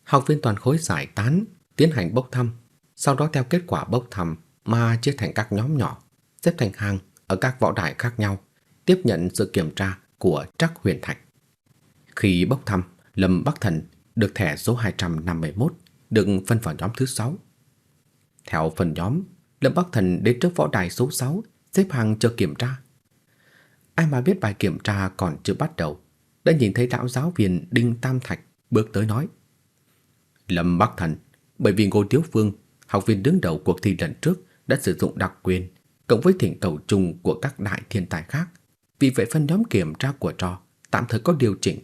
Học viên toàn khối giải tán, tiến hành bốc thăm, sau đó theo kết quả bốc thăm mà chia thành các nhóm nhỏ, xếp thành hàng ở các võ đài khác nhau, tiếp nhận sự kiểm tra của Trắc Huyền Thạch. Khi bốc thăm, Lâm Bắc Thần được thẻ số 251, được phân vào nhóm thứ 6. Theo phần nhóm, Lâm Bắc Thần đến trước võ đài số 6, xếp hàng chờ kiểm tra. Ai mà biết bài kiểm tra còn chưa bắt đầu, đã nhìn thấy lão giáo viên Đinh Tam Thạch bước tới nói: "Lâm Bắc Thần, bởi vì Ngô Tiếu Phương, học viên đứng đầu cuộc thi lần trước đã sử dụng đặc quyền cộng với thỉnh cầu chung của các đại thiên tài khác, vì vậy phân nhóm kiểm tra của trò tạm thời có điều chỉnh,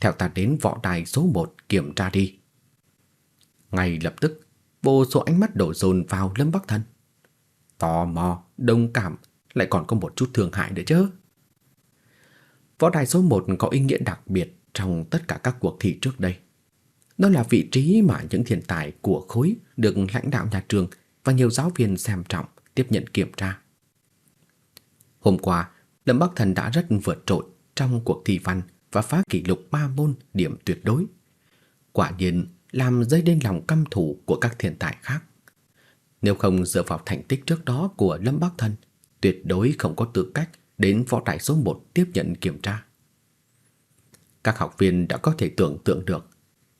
theo ta đến võ đài số 1 kiểm tra đi." Ngay lập tức, vô số ánh mắt đổ dồn vào Lâm Bắc Thần. Tò mò, đồng cảm, lại còn có một chút thương hại nữa chứ. Võ đài số 1 có ý nghĩa đặc biệt trong tất cả các cuộc thi trước đây. Đó là vị trí mà những thiên tài của khối được lãnh đạo nhà trường và nhiều giáo viên xem trọng tiếp nhận kiểm tra. Hôm qua, Lâm Bắc Thần đã rất vượt trội trong cuộc thi văn và phá kỷ lục ba môn điểm tuyệt đối. Quả nhiên làm dấy lên lòng căm thù của các thiên tài khác. Nếu không dựa vào thành tích trước đó của Lâm Bắc Thần, tuyệt đối không có tư cách đến võ đài số 1 tiếp nhận kiểm tra. Các học viên đã có thể tưởng tượng được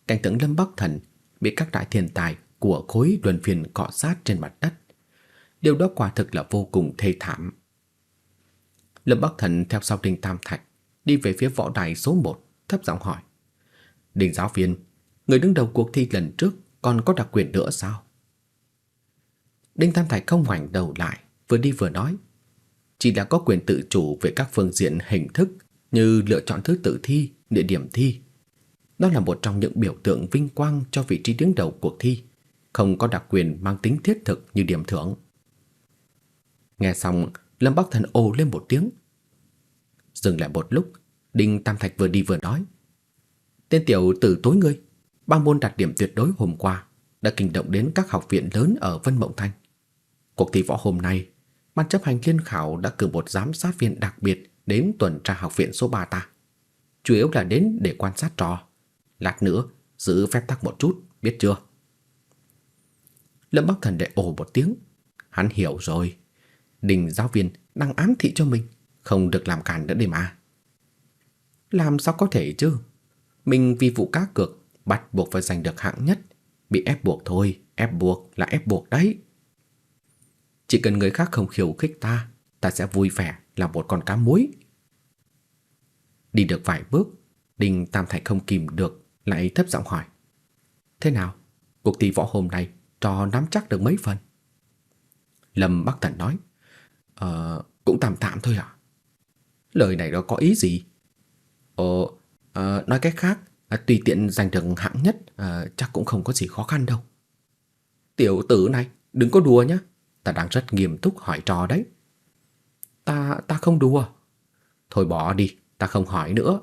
cảnh tượng Lâm Bắc Thần bị các đại thiên tài của khối luân phiền cọ sát trên mặt đất. Điều đó quả thực là vô cùng thê thảm. Lâm Bắc Thần theo sau Đinh Tam Thạch đi về phía võ đài số 1, thấp giọng hỏi: "Đinh giáo viên, người đứng đầu cuộc thi lần trước còn có đặc quyền nữa sao?" Đinh Tam Thạch không ngoảnh đầu lại, vừa đi vừa nói: "Chỉ là có quyền tự chủ về các phương diện hình thức như lựa chọn thứ tự thi, địa điểm thi. Đó là một trong những biểu tượng vinh quang cho vị trí đứng đầu cuộc thi, không có đặc quyền mang tính thiết thực như điểm thưởng." Nghe xong, Lâm Bắc Thần ồ lên một tiếng. Dừng lại một lúc, Đinh Tam Thạch vừa đi vừa nói: "Tên tiểu tử tối ngươi, ba môn đạt điểm tuyệt đối hôm qua đã kinh động đến các học viện lớn ở Vân Mộng Thành. Cuộc thi võ hôm nay, ban chấp hành liên khảo đã cử một giám sát viên đặc biệt đến tuần tra học viện số 3 ta. Chủ yếu là đến để quan sát trò. Lát nữa giữ phép tắc một chút, biết chưa? Lâm Bắc Thần đệ ồ một tiếng, hắn hiểu rồi. Đình giáo viên đang ám thị cho mình, không được làm cản nữa để mà. Làm sao có thể chứ? Mình vì vụ cá cược bắt buộc phải giành được hạng nhất, bị ép buộc thôi, ép buộc là ép buộc đấy. Chỉ cần người khác không khiêu khích ta, ta sẽ vui vẻ là một con cá muối. Đi được vài bước, Đinh Tam Thạch không kìm được, lại thấp giọng hỏi. Thế nào? Cuộc thi võ hôm nay trò nắm chắc được mấy phần? Lâm Bắc Thần nói. Ờ, cũng tạm tạm thôi ạ. Lời này đó có ý gì? Ờ, nói cách khác, à, tùy tiện giành được hạng nhất à, chắc cũng không có gì khó khăn đâu. Tiểu tử này, đừng có đùa nhé. Ta đang rất nghiêm túc hỏi trò đấy. Ta, ta không đùa. Thôi bỏ đi, ta không hỏi nữa.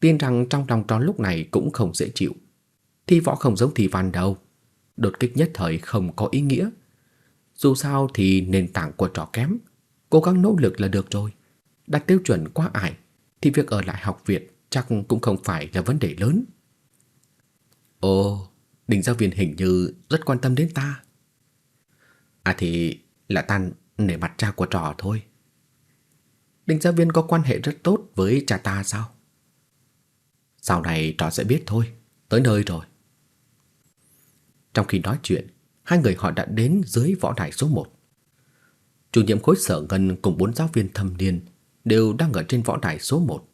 Tin rằng trong lòng tròn lúc này cũng không dễ chịu. Thi võ không giống thi văn đâu. Đột kích nhất thời không có ý nghĩa. Dù sao thì nền tảng của trò kém. Cố gắng nỗ lực là được rồi. Đặt tiêu chuẩn quá ải thì việc ở lại học viện chắc cũng không phải là vấn đề lớn. Ồ, đình giáo viên hình như rất quan tâm đến ta. À thì là tan nể mặt cha của trò thôi. Đình giáo viên có quan hệ rất tốt với cha ta sao? Sau này trò sẽ biết thôi, tới nơi rồi. Trong khi nói chuyện, hai người họ đã đến dưới võ đài số 1. Chủ nhiệm khối sở ngân cùng bốn giáo viên thâm niên đều đang ở trên võ đài số 1.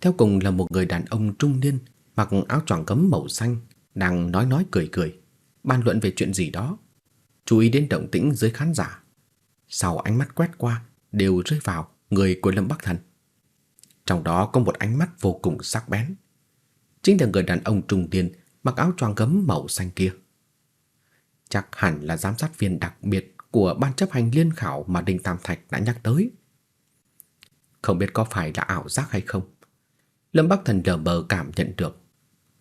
Theo cùng là một người đàn ông trung niên mặc áo choàng cấm màu xanh đang nói nói cười cười, bàn luận về chuyện gì đó chú ý đến động tĩnh dưới khán giả. Sau ánh mắt quét qua đều rơi vào người của Lâm Bắc Thần. Trong đó có một ánh mắt vô cùng sắc bén. Chính là người đàn ông trung niên mặc áo choàng gấm màu xanh kia. Chắc hẳn là giám sát viên đặc biệt của ban chấp hành liên khảo mà Đinh Tam Thạch đã nhắc tới. Không biết có phải là ảo giác hay không, Lâm Bắc Thần lờ mờ cảm nhận được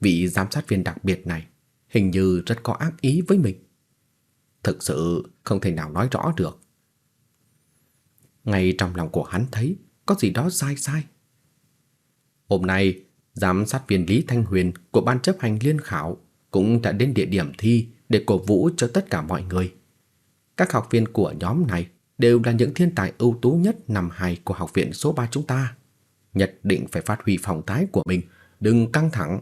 vị giám sát viên đặc biệt này hình như rất có ác ý với mình. Thực sự không thể nào nói rõ được. Ngay trong lòng của hắn thấy có gì đó sai sai. Hôm nay, giám sát viên Lý Thanh Huyền của ban chấp hành liên khảo cũng đã đến địa điểm thi để cổ vũ cho tất cả mọi người. Các học viên của nhóm này đều là những thiên tài ưu tú nhất năm 2 của học viện số 3 chúng ta. Nhất định phải phát huy phong thái của mình, đừng căng thẳng.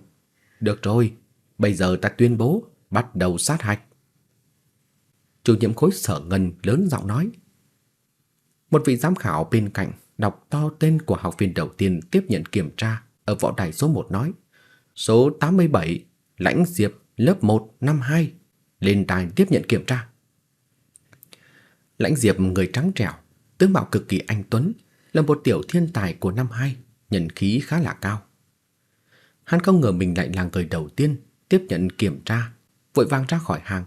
Được rồi, bây giờ ta tuyên bố bắt đầu sát hạch. Chủ nhiệm khối sở ngân lớn giọng nói. Một vị giám khảo bên cạnh đọc to tên của học viên đầu tiên tiếp nhận kiểm tra ở võ đài số 1 nói. Số 87, Lãnh Diệp, lớp 1, năm 2, lên đài tiếp nhận kiểm tra. Lãnh Diệp người trắng trẻo, tướng mạo cực kỳ anh tuấn, là một tiểu thiên tài của năm 2, nhận khí khá là cao. Hắn không ngờ mình lại là người đầu tiên tiếp nhận kiểm tra, vội vàng ra khỏi hàng,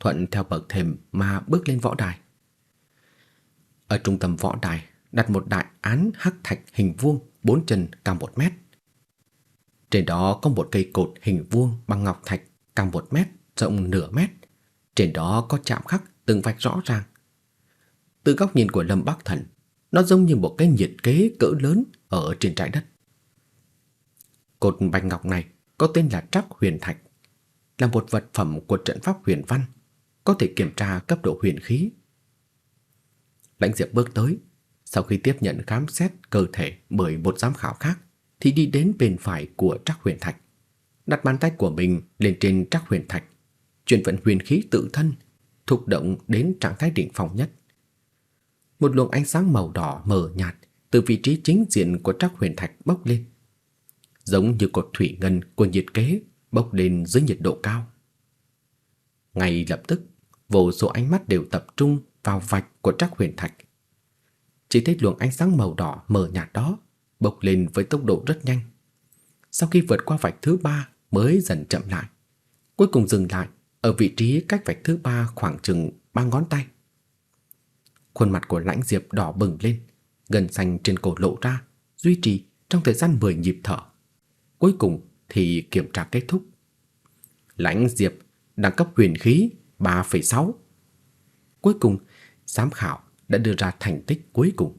thuận theo bậc thềm mà bước lên võ đài. Ở trung tâm võ đài đặt một đại án hắc thạch hình vuông bốn chân cao một mét. Trên đó có một cây cột hình vuông bằng ngọc thạch cao một mét, rộng nửa mét. Trên đó có chạm khắc từng vạch rõ ràng. Từ góc nhìn của Lâm Bắc Thần, nó giống như một cái nhiệt kế cỡ lớn ở trên trái đất. Cột bạch ngọc này có tên là Trắc Huyền Thạch, là một vật phẩm của trận pháp huyền văn, có thể kiểm tra cấp độ huyền khí. Lãnh Diệp bước tới, sau khi tiếp nhận khám xét cơ thể bởi một giám khảo khác, thì đi đến bên phải của Trắc Huyền Thạch, đặt bàn tay của mình lên trên Trắc Huyền Thạch, chuyển vận huyền khí tự thân, thúc động đến trạng thái đỉnh phong nhất. Một luồng ánh sáng màu đỏ mờ nhạt từ vị trí chính diện của Trắc Huyền Thạch bốc lên, giống như cột thủy ngân của nhiệt kế bốc lên dưới nhiệt độ cao. Ngay lập tức, vô số ánh mắt đều tập trung vào vạch của Trắc Huyền Thạch. Chỉ thấy luồng ánh sáng màu đỏ mờ nhạt đó bốc lên với tốc độ rất nhanh. Sau khi vượt qua vạch thứ ba mới dần chậm lại, cuối cùng dừng lại ở vị trí cách vạch thứ ba khoảng chừng ba ngón tay. Khuôn mặt của Lãnh Diệp đỏ bừng lên, gần xanh trên cổ lộ ra, duy trì trong thời gian 10 nhịp thở. Cuối cùng thì kiểm tra kết thúc. Lãnh Diệp đẳng cấp huyền khí 3,6. Cuối cùng, giám khảo đã đưa ra thành tích cuối cùng.